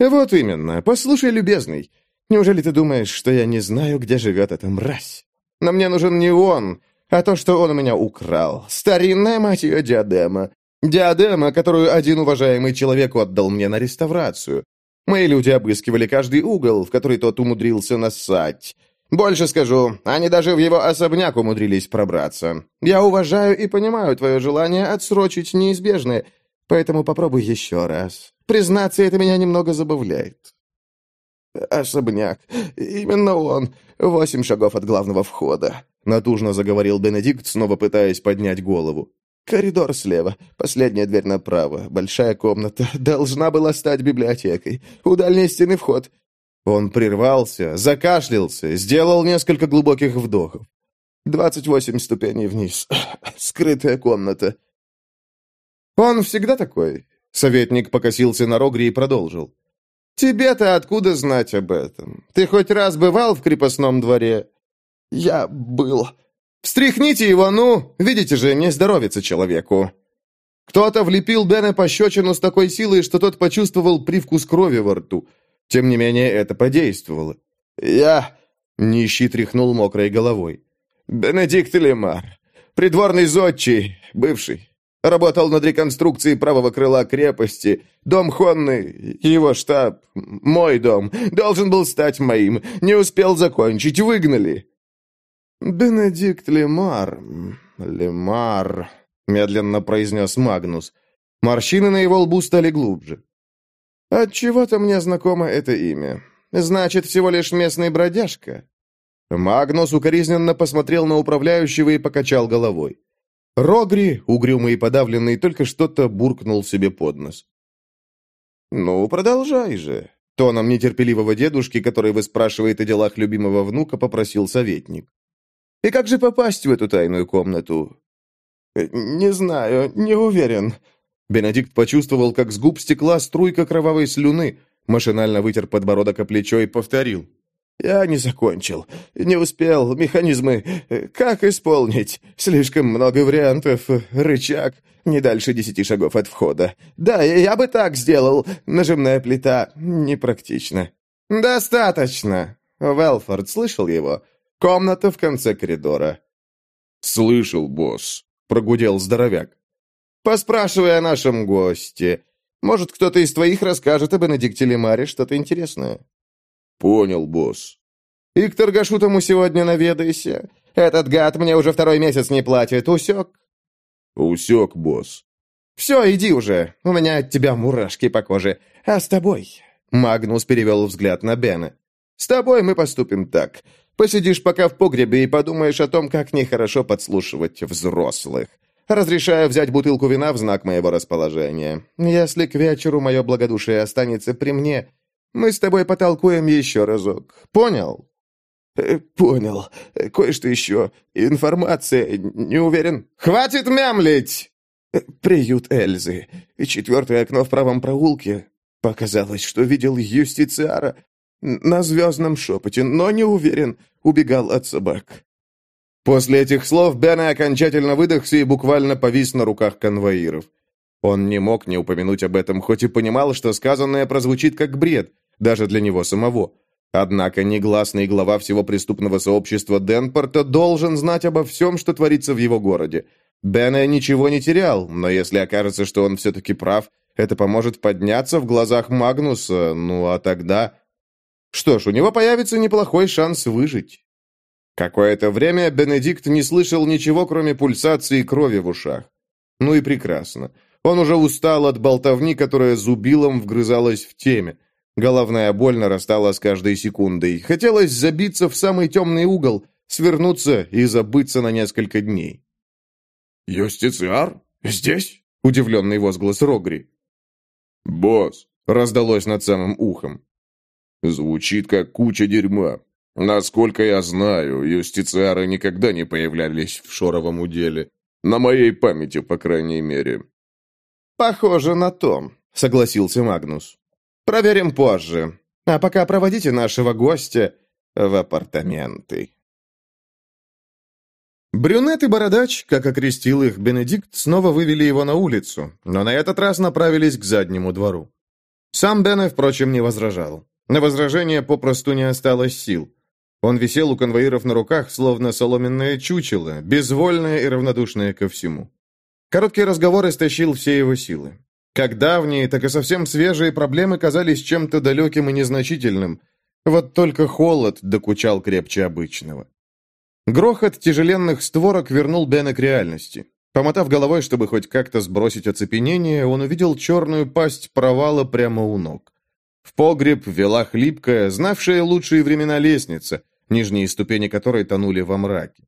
«Вот именно. Послушай, любезный, неужели ты думаешь, что я не знаю, где живет эта мразь? Но мне нужен не он, а то, что он у меня украл. Старинная, мать ее, диадема. Диадема, которую один уважаемый человек отдал мне на реставрацию. Мои люди обыскивали каждый угол, в который тот умудрился нассать. Больше скажу, они даже в его особняк умудрились пробраться. Я уважаю и понимаю твое желание отсрочить неизбежное, Поэтому попробуй еще раз. Признаться, это меня немного забавляет. Особняк. Именно он. Восемь шагов от главного входа. Натужно заговорил Бенедикт, снова пытаясь поднять голову. Коридор слева, последняя дверь направо, большая комната. Должна была стать библиотекой. У дальней стены вход. Он прервался, закашлялся, сделал несколько глубоких вдохов. «Двадцать восемь ступеней вниз. Скрытая комната. «Он всегда такой?» Советник покосился на Рогри и продолжил. «Тебе-то откуда знать об этом? Ты хоть раз бывал в крепостном дворе?» «Я был». «Встряхните его, ну! Видите же, не здоровится человеку!» Кто-то влепил Бена пощечину с такой силой, что тот почувствовал привкус крови во рту. Тем не менее, это подействовало. «Я...» — нищий тряхнул мокрой головой. «Бенедикт Лемар, придворный зодчий, бывший. Работал над реконструкцией правого крыла крепости. Дом Хонны, его штаб, мой дом, должен был стать моим. Не успел закончить, выгнали». «Бенедикт Лемар... Лемар...» — медленно произнес Магнус. Морщины на его лбу стали глубже. «Отчего-то мне знакомо это имя. Значит, всего лишь местный бродяжка?» Магнус укоризненно посмотрел на управляющего и покачал головой. Рогри, угрюмый и подавленный, только что-то буркнул себе под нос. «Ну, продолжай же», — тоном нетерпеливого дедушки, который выспрашивает о делах любимого внука, попросил советник. «И как же попасть в эту тайную комнату?» «Э, «Не знаю, не уверен». Бенедикт почувствовал, как с губ стекла струйка кровавой слюны, машинально вытер подбородок о плечо и повторил. «Я не закончил. Не успел. Механизмы. Как исполнить? Слишком много вариантов. Рычаг. Не дальше десяти шагов от входа. Да, я бы так сделал. Нажимная плита. Непрактично». «Достаточно!» Велфорд слышал его. «Комната в конце коридора». «Слышал, босс», — прогудел здоровяк. «Поспрашивай о нашем госте. Может, кто-то из твоих расскажет об Бенедикте Лемаре что-то интересное». «Понял, босс». «И к торгашу тому сегодня наведайся. Этот гад мне уже второй месяц не платит. Усек?» «Усек, босс». «Все, иди уже. У меня от тебя мурашки по коже. А с тобой?» Магнус перевел взгляд на Бена. «С тобой мы поступим так. Посидишь пока в погребе и подумаешь о том, как нехорошо подслушивать взрослых. Разрешаю взять бутылку вина в знак моего расположения. Если к вечеру мое благодушие останется при мне, мы с тобой потолкуем еще разок. Понял?» э, «Понял. Кое-что еще. Информация. Не уверен». «Хватит мямлить!» э, «Приют Эльзы. Четвертое окно в правом проулке. Показалось, что видел юстициара. На звездном шепоте, но не уверен. Убегал от собак». После этих слов Бена окончательно выдохся и буквально повис на руках конвоиров. Он не мог не упомянуть об этом, хоть и понимал, что сказанное прозвучит как бред, даже для него самого. Однако негласный глава всего преступного сообщества Денпорта должен знать обо всем, что творится в его городе. Бене ничего не терял, но если окажется, что он все-таки прав, это поможет подняться в глазах Магнуса, ну а тогда... Что ж, у него появится неплохой шанс выжить. Какое-то время Бенедикт не слышал ничего, кроме пульсации крови в ушах. Ну и прекрасно. Он уже устал от болтовни, которая зубилом вгрызалась в теме. Головная боль нарастала с каждой секундой. Хотелось забиться в самый темный угол, свернуться и забыться на несколько дней. «Юстициар? Здесь?» — удивленный возглас Рогри. «Босс!» — раздалось над самым ухом. «Звучит как куча дерьма. Насколько я знаю, юстициары никогда не появлялись в шоровом уделе. На моей памяти, по крайней мере». «Похоже на то», — согласился Магнус. «Проверим позже. А пока проводите нашего гостя в апартаменты». Брюнет и Бородач, как окрестил их Бенедикт, снова вывели его на улицу, но на этот раз направились к заднему двору. Сам Бене, впрочем, не возражал. На возражение попросту не осталось сил. Он висел у конвоиров на руках, словно соломенное чучело, безвольное и равнодушное ко всему. Короткий разговор истощил все его силы. Как давние, так и совсем свежие проблемы казались чем-то далеким и незначительным. Вот только холод докучал крепче обычного. Грохот тяжеленных створок вернул Бена к реальности. Помотав головой, чтобы хоть как-то сбросить оцепенение, он увидел черную пасть провала прямо у ног. В погреб вела хлипкая, знавшая лучшие времена лестница, нижние ступени которой тонули во мраке.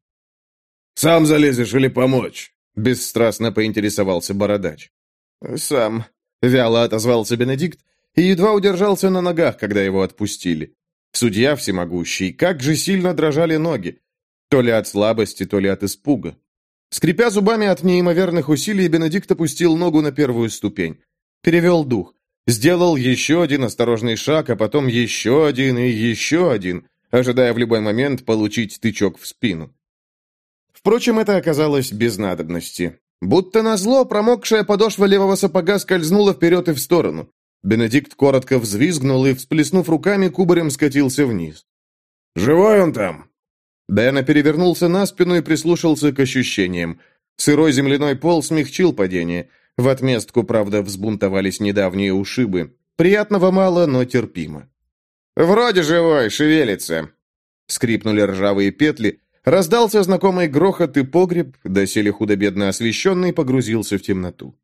«Сам залезешь или помочь?» — бесстрастно поинтересовался бородач. «Сам», — вяло отозвался Бенедикт и едва удержался на ногах, когда его отпустили. Судья всемогущий, как же сильно дрожали ноги. То ли от слабости, то ли от испуга. Скрипя зубами от неимоверных усилий, Бенедикт опустил ногу на первую ступень. Перевел дух. Сделал еще один осторожный шаг, а потом еще один и еще один, ожидая в любой момент получить тычок в спину. Впрочем, это оказалось без надобности. Будто назло, промокшая подошва левого сапога скользнула вперед и в сторону. Бенедикт коротко взвизгнул и, всплеснув руками, кубарем скатился вниз. «Живой он там?» Дэна перевернулся на спину и прислушался к ощущениям. Сырой земляной пол смягчил падение. В отместку, правда, взбунтовались недавние ушибы. Приятного мало, но терпимо. «Вроде живой, шевелится!» Скрипнули ржавые петли. Раздался знакомый грохот, и погреб, доселе худо-бедно освещенный, погрузился в темноту.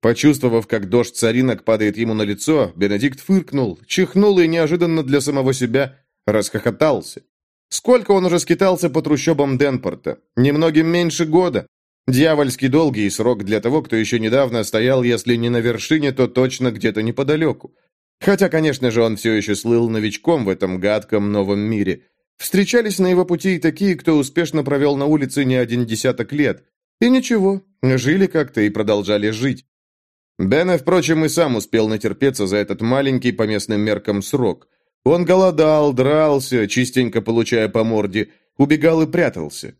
Почувствовав, как дождь царинок падает ему на лицо, Бенедикт фыркнул, чихнул и неожиданно для самого себя расхохотался. Сколько он уже скитался по трущобам Денпорта? Немногим меньше года. Дьявольский долгий срок для того, кто еще недавно стоял, если не на вершине, то точно где-то неподалеку. Хотя, конечно же, он все еще слыл новичком в этом гадком новом мире. Встречались на его пути и такие, кто успешно провел на улице не один десяток лет. И ничего, жили как-то и продолжали жить. Бена, впрочем, и сам успел натерпеться за этот маленький по местным меркам срок. Он голодал, дрался, частенько получая по морде, убегал и прятался.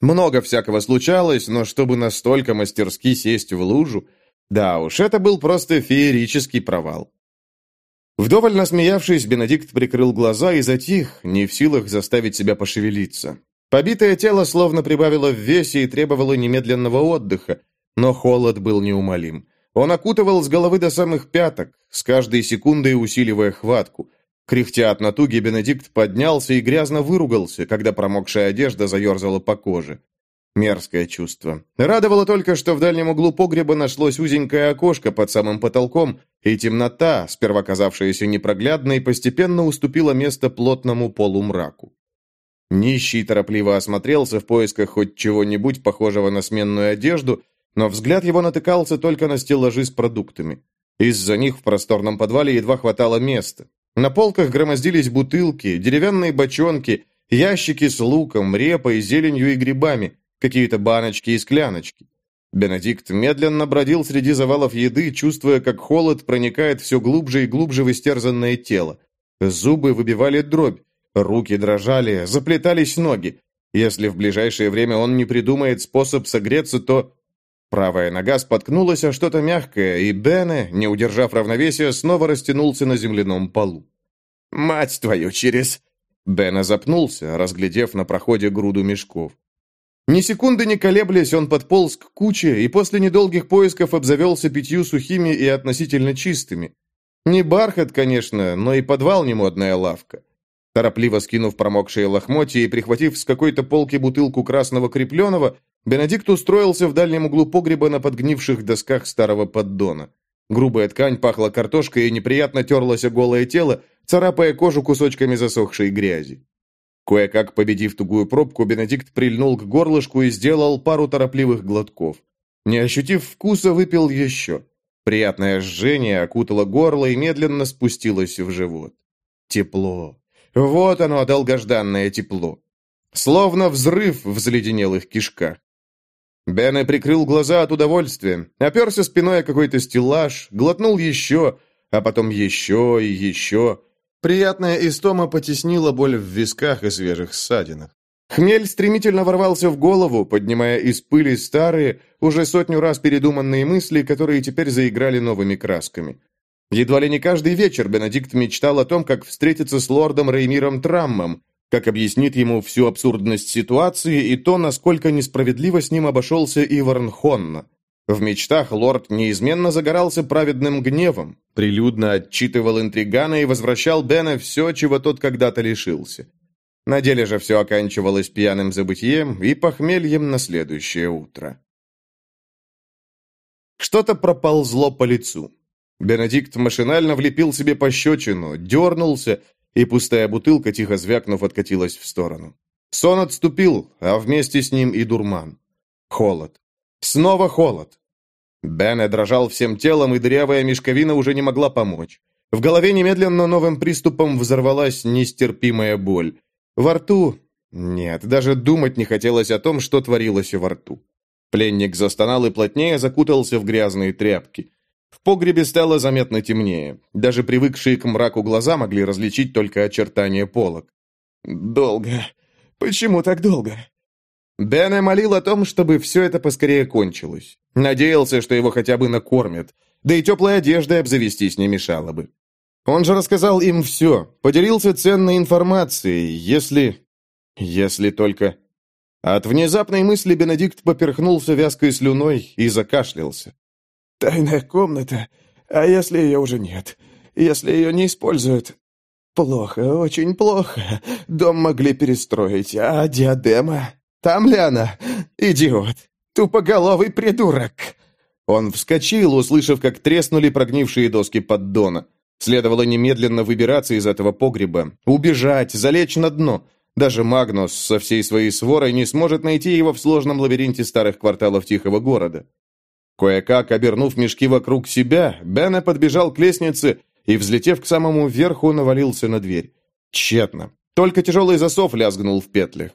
Много всякого случалось, но чтобы настолько мастерски сесть в лужу, да уж, это был просто феерический провал. Вдоволь насмеявшись, Бенедикт прикрыл глаза и затих, не в силах заставить себя пошевелиться. Побитое тело словно прибавило в весе и требовало немедленного отдыха, но холод был неумолим. Он окутывал с головы до самых пяток, с каждой секундой усиливая хватку. Кряхтя от натуги, Бенедикт поднялся и грязно выругался, когда промокшая одежда заерзала по коже. Мерзкое чувство. Радовало только, что в дальнем углу погреба нашлось узенькое окошко под самым потолком, и темнота, сперва казавшаяся непроглядной, постепенно уступила место плотному полумраку. Нищий торопливо осмотрелся в поисках хоть чего-нибудь похожего на сменную одежду, но взгляд его натыкался только на стеллажи с продуктами. Из-за них в просторном подвале едва хватало места. На полках громоздились бутылки, деревянные бочонки, ящики с луком, репой, зеленью и грибами, какие-то баночки и скляночки. Бенедикт медленно бродил среди завалов еды, чувствуя, как холод проникает все глубже и глубже в истерзанное тело. Зубы выбивали дробь, руки дрожали, заплетались ноги. Если в ближайшее время он не придумает способ согреться, то... Правая нога споткнулась о что-то мягкое, и Бене, не удержав равновесия, снова растянулся на земляном полу. «Мать твою, через...» Бена запнулся, разглядев на проходе груду мешков. Ни секунды не колеблясь, он подполз к куче и после недолгих поисков обзавелся пятью сухими и относительно чистыми. Не бархат, конечно, но и подвал не модная лавка. Торопливо скинув промокшие лохмотья и прихватив с какой-то полки бутылку красного крепленого, Бенедикт устроился в дальнем углу погреба на подгнивших досках старого поддона. Грубая ткань пахла картошкой и неприятно терлась о голое тело, царапая кожу кусочками засохшей грязи. Кое-как победив тугую пробку, Бенедикт прильнул к горлышку и сделал пару торопливых глотков. Не ощутив вкуса, выпил еще. Приятное жжение окутало горло и медленно спустилось в живот. Тепло. Вот оно, долгожданное тепло. Словно взрыв в заледенелых кишках. Бене прикрыл глаза от удовольствия, оперся спиной о какой-то стеллаж, глотнул еще, а потом еще и еще. Приятная истома потеснила боль в висках и свежих ссадинах. Хмель стремительно ворвался в голову, поднимая из пыли старые, уже сотню раз передуманные мысли, которые теперь заиграли новыми красками. Едва ли не каждый вечер Бенедикт мечтал о том, как встретиться с лордом Реймиром Траммом, как объяснит ему всю абсурдность ситуации и то, насколько несправедливо с ним обошелся Иварн Хонна. В мечтах лорд неизменно загорался праведным гневом, прилюдно отчитывал интригана и возвращал Бена все, чего тот когда-то лишился. На деле же все оканчивалось пьяным забытием и похмельем на следующее утро. Что-то проползло по лицу. Бенедикт машинально влепил себе пощечину, дернулся и пустая бутылка, тихо звякнув, откатилась в сторону. Сон отступил, а вместе с ним и дурман. Холод. Снова холод. Бене дрожал всем телом, и дырявая мешковина уже не могла помочь. В голове немедленно новым приступом взорвалась нестерпимая боль. Во рту... Нет, даже думать не хотелось о том, что творилось во рту. Пленник застонал и плотнее закутался в грязные тряпки. В погребе стало заметно темнее. Даже привыкшие к мраку глаза могли различить только очертания полок. «Долго. Почему так долго?» Бене молил о том, чтобы все это поскорее кончилось. Надеялся, что его хотя бы накормят. Да и теплой одеждой обзавестись не мешало бы. Он же рассказал им все, поделился ценной информацией, если... Если только... От внезапной мысли Бенедикт поперхнулся вязкой слюной и закашлялся. Тайная комната. А если ее уже нет? Если ее не используют? Плохо, очень плохо. Дом могли перестроить, а диадема? Там ли она? Идиот! Тупоголовый придурок!» Он вскочил, услышав, как треснули прогнившие доски поддона. Следовало немедленно выбираться из этого погреба, убежать, залечь на дно. Даже Магнус со всей своей сворой не сможет найти его в сложном лабиринте старых кварталов тихого города. Кое-как, обернув мешки вокруг себя, Бена подбежал к лестнице и, взлетев к самому верху, навалился на дверь. Тщетно. Только тяжелый засов лязгнул в петлях.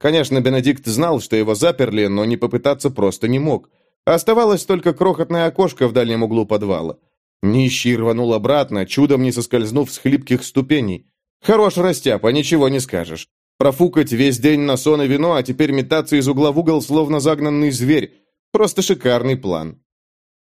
Конечно, Бенедикт знал, что его заперли, но не попытаться просто не мог. Оставалось только крохотное окошко в дальнем углу подвала. Нищий рванул обратно, чудом не соскользнув с хлипких ступеней. Хорош растяпа, ничего не скажешь. Профукать весь день на сон и вино, а теперь метаться из угла в угол, словно загнанный зверь. Просто шикарный план.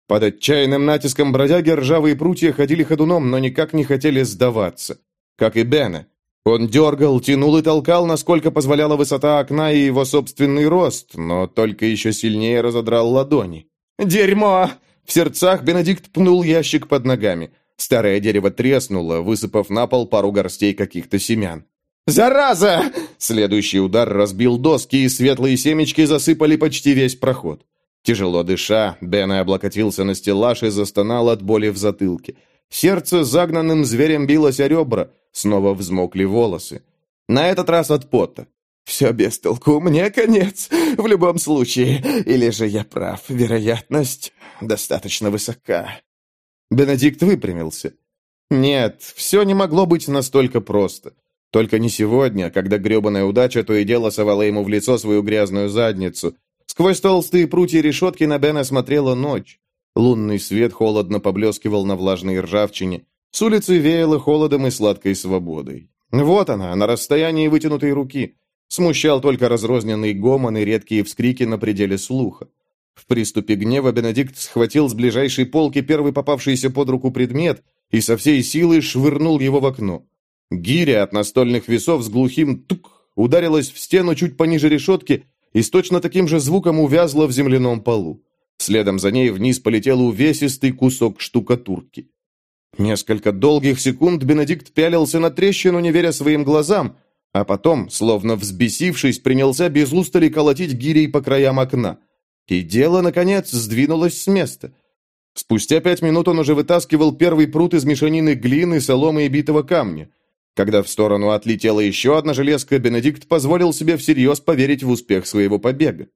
Под отчаянным натиском бродяги ржавые прутья ходили ходуном, но никак не хотели сдаваться. Как и Бена. Он дергал, тянул и толкал, насколько позволяла высота окна и его собственный рост, но только еще сильнее разодрал ладони. «Дерьмо!» В сердцах Бенедикт пнул ящик под ногами. Старое дерево треснуло, высыпав на пол пару горстей каких-то семян. «Зараза!» Следующий удар разбил доски, и светлые семечки засыпали почти весь проход. Тяжело дыша, Бена облокотился на стеллаж и застонал от боли в затылке. Сердце загнанным зверем билось о ребра, снова взмокли волосы. На этот раз от пота. «Все без толку, мне конец, в любом случае. Или же я прав, вероятность достаточно высока». Бенедикт выпрямился. Нет, все не могло быть настолько просто. Только не сегодня, когда гребаная удача то и дело совала ему в лицо свою грязную задницу, Сквозь толстые прутья решетки на Бена смотрела ночь. Лунный свет холодно поблескивал на влажной ржавчине. С улицы веяло холодом и сладкой свободой. Вот она, на расстоянии вытянутой руки. Смущал только разрозненный гомон и редкие вскрики на пределе слуха. В приступе гнева Бенедикт схватил с ближайшей полки первый попавшийся под руку предмет и со всей силы швырнул его в окно. Гиря от настольных весов с глухим тук ударилась в стену чуть пониже решетки и с точно таким же звуком увязла в земляном полу. Следом за ней вниз полетел увесистый кусок штукатурки. Несколько долгих секунд Бенедикт пялился на трещину, не веря своим глазам, а потом, словно взбесившись, принялся без устали колотить гирей по краям окна. И дело, наконец, сдвинулось с места. Спустя пять минут он уже вытаскивал первый пруд из мешанины глины, соломы и битого камня. Когда в сторону отлетела еще одна железка, Бенедикт позволил себе всерьез поверить в успех своего побега.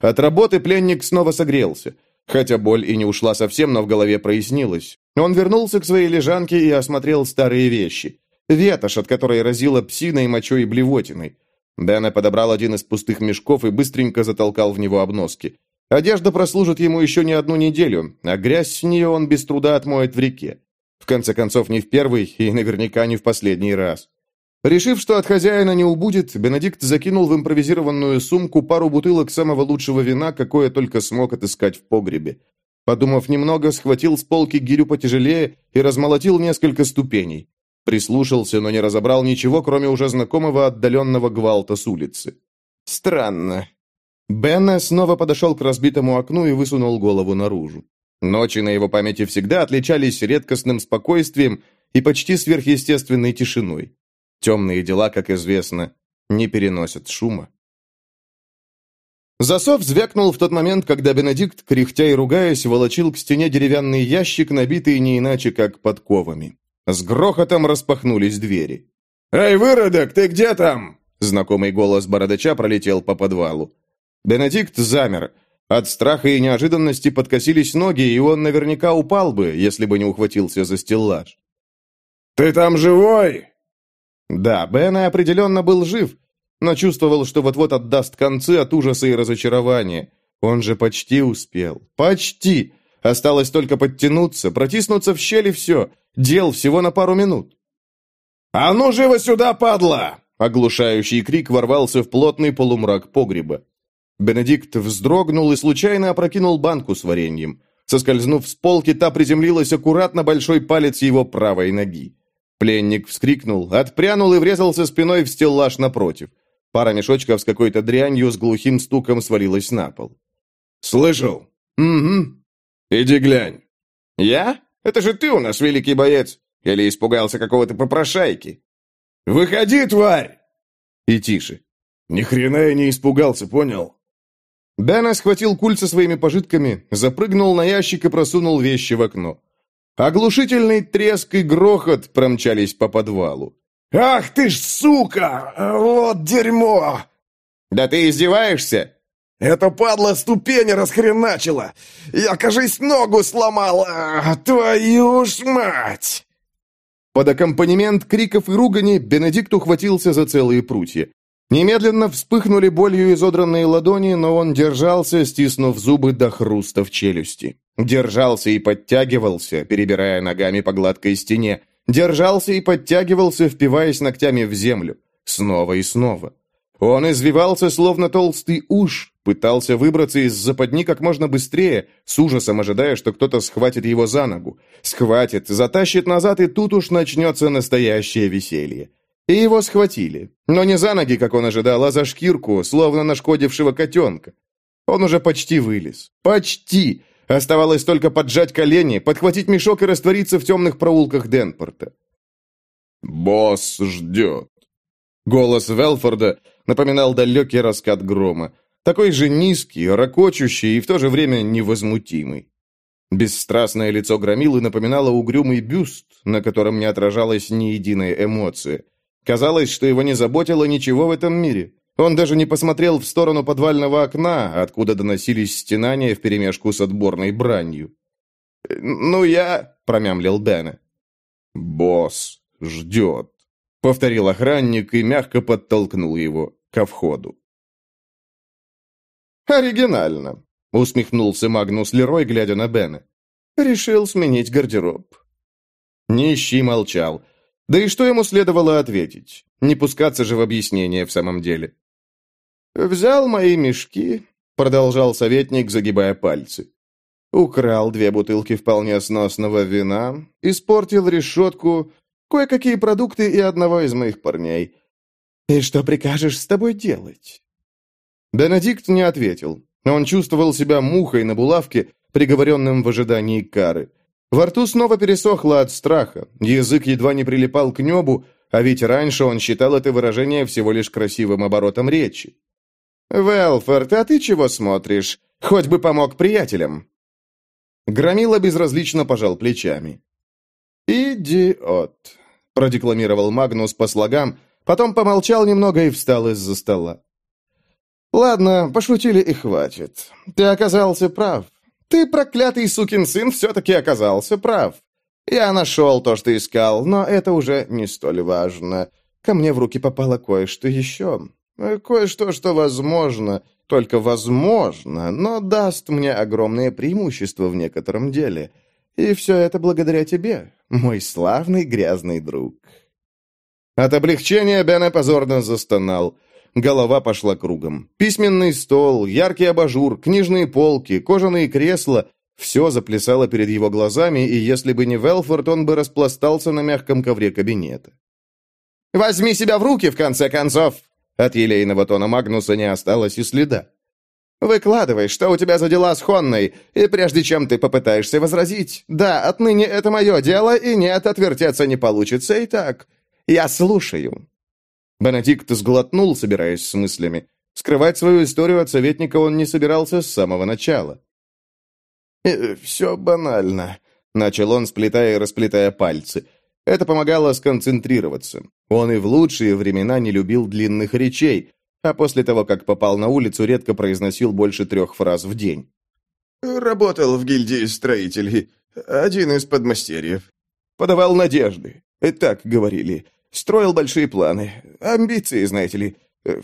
От работы пленник снова согрелся. Хотя боль и не ушла совсем, но в голове прояснилось. Он вернулся к своей лежанке и осмотрел старые вещи. Ветошь, от которой разила псиной, мочой и блевотиной. Дэна подобрал один из пустых мешков и быстренько затолкал в него обноски. Одежда прослужит ему еще не одну неделю, а грязь с нее он без труда отмоет в реке. В конце концов, не в первый и наверняка не в последний раз. Решив, что от хозяина не убудет, Бенедикт закинул в импровизированную сумку пару бутылок самого лучшего вина, какое только смог отыскать в погребе. Подумав немного, схватил с полки гирю потяжелее и размолотил несколько ступеней. Прислушался, но не разобрал ничего, кроме уже знакомого отдаленного гвалта с улицы. Странно. Бенна снова подошел к разбитому окну и высунул голову наружу. Ночи на его памяти всегда отличались редкостным спокойствием и почти сверхъестественной тишиной. Темные дела, как известно, не переносят шума. Засов звякнул в тот момент, когда Бенедикт, кряхтя и ругаясь, волочил к стене деревянный ящик, набитый не иначе, как подковами. С грохотом распахнулись двери. «Эй, выродок, ты где там?» Знакомый голос бородача пролетел по подвалу. Бенедикт замер. От страха и неожиданности подкосились ноги, и он наверняка упал бы, если бы не ухватился за стеллаж. «Ты там живой?» Да, Бен определенно был жив, но чувствовал, что вот-вот отдаст концы от ужаса и разочарования. Он же почти успел. Почти! Осталось только подтянуться, протиснуться в щели все. Дел всего на пару минут. «А ну, живо сюда, падла!» Оглушающий крик ворвался в плотный полумрак погреба. Бенедикт вздрогнул и случайно опрокинул банку с вареньем. Соскользнув с полки, та приземлилась аккуратно большой палец его правой ноги. Пленник вскрикнул, отпрянул и врезался спиной в стеллаж напротив. Пара мешочков с какой-то дрянью с глухим стуком свалилась на пол. «Слышал?» «Угу». «Иди глянь». «Я? Это же ты у нас великий боец. Или испугался какого-то попрошайки?» «Выходи, тварь!» И тише. «Ни хрена я не испугался, понял?» Дана схватил куль со своими пожитками, запрыгнул на ящик и просунул вещи в окно. Оглушительный треск и грохот промчались по подвалу. «Ах ты ж сука! Вот дерьмо!» «Да ты издеваешься?» «Это падла ступени расхреначила! Я, кажись, ногу сломала! Твою ж мать!» Под аккомпанемент криков и ругани Бенедикт ухватился за целые прутья. Немедленно вспыхнули болью изодранные ладони, но он держался, стиснув зубы до хруста в челюсти. Держался и подтягивался, перебирая ногами по гладкой стене. Держался и подтягивался, впиваясь ногтями в землю. Снова и снова. Он извивался, словно толстый уж, пытался выбраться из западни как можно быстрее, с ужасом ожидая, что кто-то схватит его за ногу. Схватит, затащит назад, и тут уж начнется настоящее веселье. И его схватили. Но не за ноги, как он ожидал, а за шкирку, словно нашкодившего котенка. Он уже почти вылез. Почти! Оставалось только поджать колени, подхватить мешок и раствориться в темных проулках Денпорта. «Босс ждет». Голос Велфорда напоминал далекий раскат грома. Такой же низкий, ракочущий и в то же время невозмутимый. Бесстрастное лицо громилы напоминало угрюмый бюст, на котором не отражалась ни единой эмоции. Казалось, что его не заботило ничего в этом мире. Он даже не посмотрел в сторону подвального окна, откуда доносились стенания вперемешку с отборной бранью. «Ну, я...» — промямлил Дэна. «Босс ждет», — повторил охранник и мягко подтолкнул его ко входу. «Оригинально», — усмехнулся Магнус Лерой, глядя на Бена. «Решил сменить гардероб». Нищий молчал. Да и что ему следовало ответить? Не пускаться же в объяснение в самом деле. «Взял мои мешки», — продолжал советник, загибая пальцы. «Украл две бутылки вполне сносного вина, испортил решетку, кое-какие продукты и одного из моих парней. И что прикажешь с тобой делать?» Бенедикт не ответил. Он чувствовал себя мухой на булавке, приговоренным в ожидании кары. Во рту снова пересохло от страха, язык едва не прилипал к небу, а ведь раньше он считал это выражение всего лишь красивым оборотом речи. «Велфорд, а ты чего смотришь? Хоть бы помог приятелям!» Громила безразлично пожал плечами. «Идиот», — продекламировал Магнус по слогам, потом помолчал немного и встал из-за стола. «Ладно, пошутили и хватит. Ты оказался прав. Ты, проклятый сукин сын, все-таки оказался прав. Я нашел то, что искал, но это уже не столь важно. Ко мне в руки попало кое-что еще. Кое-что, что возможно, только возможно, но даст мне огромное преимущество в некотором деле. И все это благодаря тебе, мой славный грязный друг». От облегчения Бене позорно застонал. Голова пошла кругом. Письменный стол, яркий абажур, книжные полки, кожаные кресла — все заплясало перед его глазами, и если бы не Велфорд, он бы распластался на мягком ковре кабинета. «Возьми себя в руки, в конце концов!» От елейного тона Магнуса не осталось и следа. «Выкладывай, что у тебя за дела с Хонной, и прежде чем ты попытаешься возразить, да, отныне это мое дело, и нет, отвертеться не получится и так. Я слушаю». Бенедикт сглотнул, собираясь с мыслями. Скрывать свою историю от советника он не собирался с самого начала. «Э, «Все банально», — начал он, сплетая и расплетая пальцы. Это помогало сконцентрироваться. Он и в лучшие времена не любил длинных речей, а после того, как попал на улицу, редко произносил больше трех фраз в день. «Работал в гильдии строителей. Один из подмастерьев. Подавал надежды. Так говорили. Строил большие планы. Амбиции, знаете ли.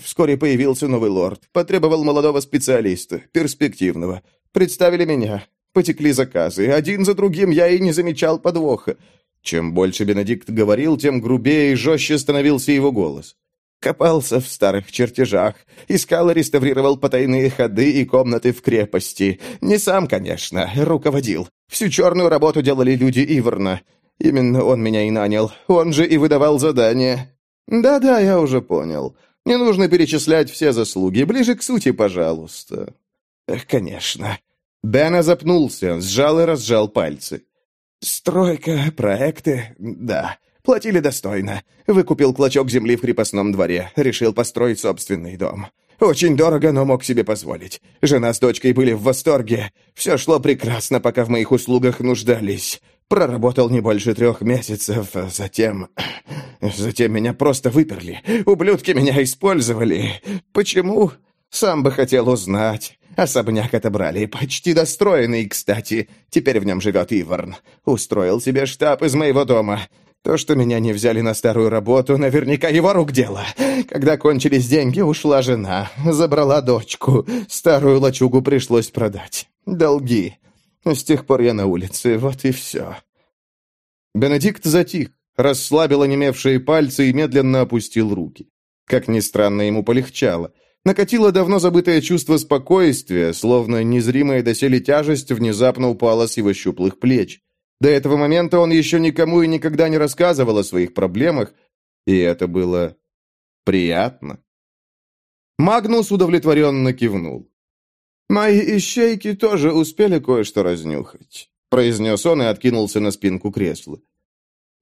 Вскоре появился новый лорд. Потребовал молодого специалиста, перспективного. Представили меня. Потекли заказы. Один за другим я и не замечал подвоха. Чем больше Бенедикт говорил, тем грубее и жестче становился его голос. Копался в старых чертежах, искал и реставрировал потайные ходы и комнаты в крепости. Не сам, конечно, руководил. Всю черную работу делали люди Иверна. Именно он меня и нанял. Он же и выдавал задания. Да-да, я уже понял. Не нужно перечислять все заслуги. Ближе к сути, пожалуйста. Эх, конечно. Бена запнулся, сжал и разжал пальцы. Стройка, проекты, да. Платили достойно. Выкупил клочок земли в крепостном дворе. Решил построить собственный дом. Очень дорого, но мог себе позволить. Жена с дочкой были в восторге. Все шло прекрасно, пока в моих услугах нуждались. Проработал не больше трех месяцев, а затем... Затем меня просто выперли. Ублюдки меня использовали. Почему? Сам бы хотел узнать. Особняк отобрали, почти достроенный, кстати. Теперь в нем живет Иворн. Устроил себе штаб из моего дома. То, что меня не взяли на старую работу, наверняка его рук дело. Когда кончились деньги, ушла жена. Забрала дочку. Старую лачугу пришлось продать. Долги. С тех пор я на улице, вот и все». Бенедикт затих, расслабил онемевшие пальцы и медленно опустил руки. Как ни странно, ему полегчало. Накатило давно забытое чувство спокойствия, словно незримая доселе тяжесть внезапно упала с его щуплых плеч. До этого момента он еще никому и никогда не рассказывал о своих проблемах, и это было приятно. Магнус удовлетворенно кивнул. «Мои ищейки тоже успели кое-что разнюхать», — произнес он и откинулся на спинку кресла.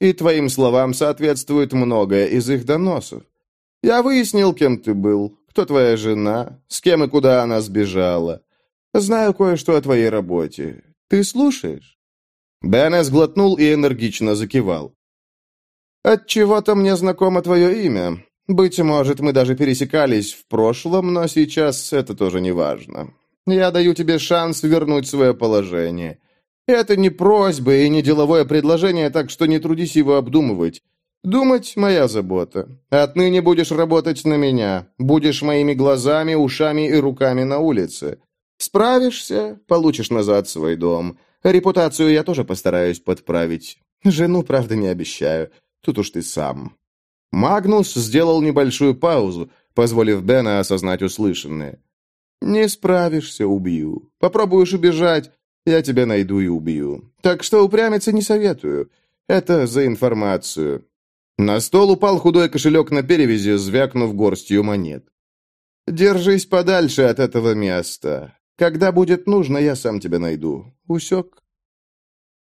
«И твоим словам соответствует многое из их доносов. Я выяснил, кем ты был, кто твоя жена, с кем и куда она сбежала. Знаю кое-что о твоей работе. Ты слушаешь?» Бене сглотнул и энергично закивал. «Отчего-то мне знакомо твое имя. Быть может, мы даже пересекались в прошлом, но сейчас это тоже не важно. Я даю тебе шанс вернуть свое положение. Это не просьба и не деловое предложение, так что не трудись его обдумывать. Думать — моя забота. Отныне будешь работать на меня. Будешь моими глазами, ушами и руками на улице. Справишься — получишь назад свой дом. Репутацию я тоже постараюсь подправить. Жену, правда, не обещаю. Тут уж ты сам». Магнус сделал небольшую паузу, позволив Бена осознать услышанное. «Не справишься, убью. Попробуешь убежать, я тебя найду и убью. Так что упрямиться не советую. Это за информацию». На стол упал худой кошелек на перевязи, звякнув горстью монет. «Держись подальше от этого места. Когда будет нужно, я сам тебя найду. Усек?»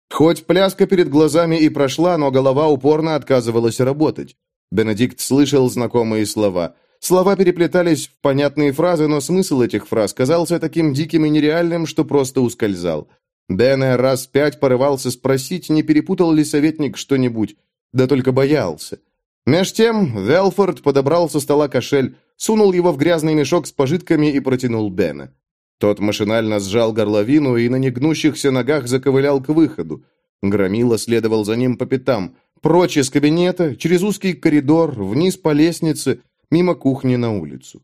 Хоть пляска перед глазами и прошла, но голова упорно отказывалась работать. Бенедикт слышал знакомые слова – Слова переплетались в понятные фразы, но смысл этих фраз казался таким диким и нереальным, что просто ускользал. Дэне раз пять порывался спросить, не перепутал ли советник что-нибудь, да только боялся. Меж тем Велфорд подобрал со стола кошель, сунул его в грязный мешок с пожитками и протянул Бена. Тот машинально сжал горловину и на негнущихся ногах заковылял к выходу. Громила следовал за ним по пятам, прочь из кабинета, через узкий коридор, вниз по лестнице, мимо кухни на улицу.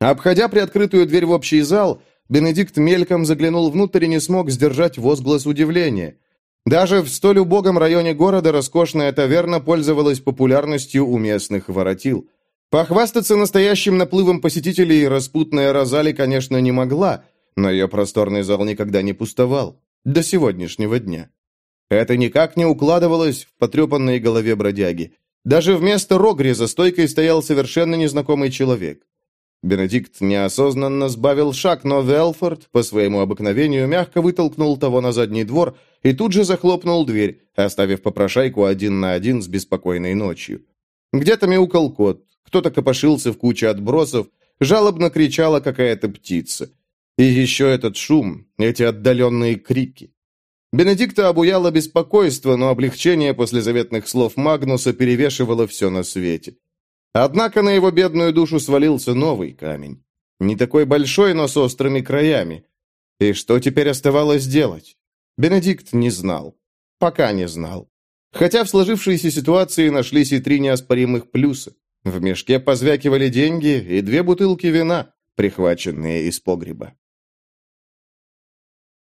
Обходя приоткрытую дверь в общий зал, Бенедикт мельком заглянул внутрь и не смог сдержать возглас удивления. Даже в столь убогом районе города роскошная таверна пользовалась популярностью у местных воротил. Похвастаться настоящим наплывом посетителей распутная Розали, конечно, не могла, но ее просторный зал никогда не пустовал. До сегодняшнего дня. Это никак не укладывалось в потрепанной голове бродяги. Даже вместо Рогри за стойкой стоял совершенно незнакомый человек. Бенедикт неосознанно сбавил шаг, но Велфорд, по своему обыкновению, мягко вытолкнул того на задний двор и тут же захлопнул дверь, оставив попрошайку один на один с беспокойной ночью. Где-то мяукал кот, кто-то копошился в куче отбросов, жалобно кричала какая-то птица. И еще этот шум, эти отдаленные крики. Бенедикта обуяло беспокойство, но облегчение после заветных слов Магнуса перевешивало все на свете. Однако на его бедную душу свалился новый камень. Не такой большой, но с острыми краями. И что теперь оставалось делать? Бенедикт не знал. Пока не знал. Хотя в сложившейся ситуации нашлись и три неоспоримых плюса. В мешке позвякивали деньги и две бутылки вина, прихваченные из погреба.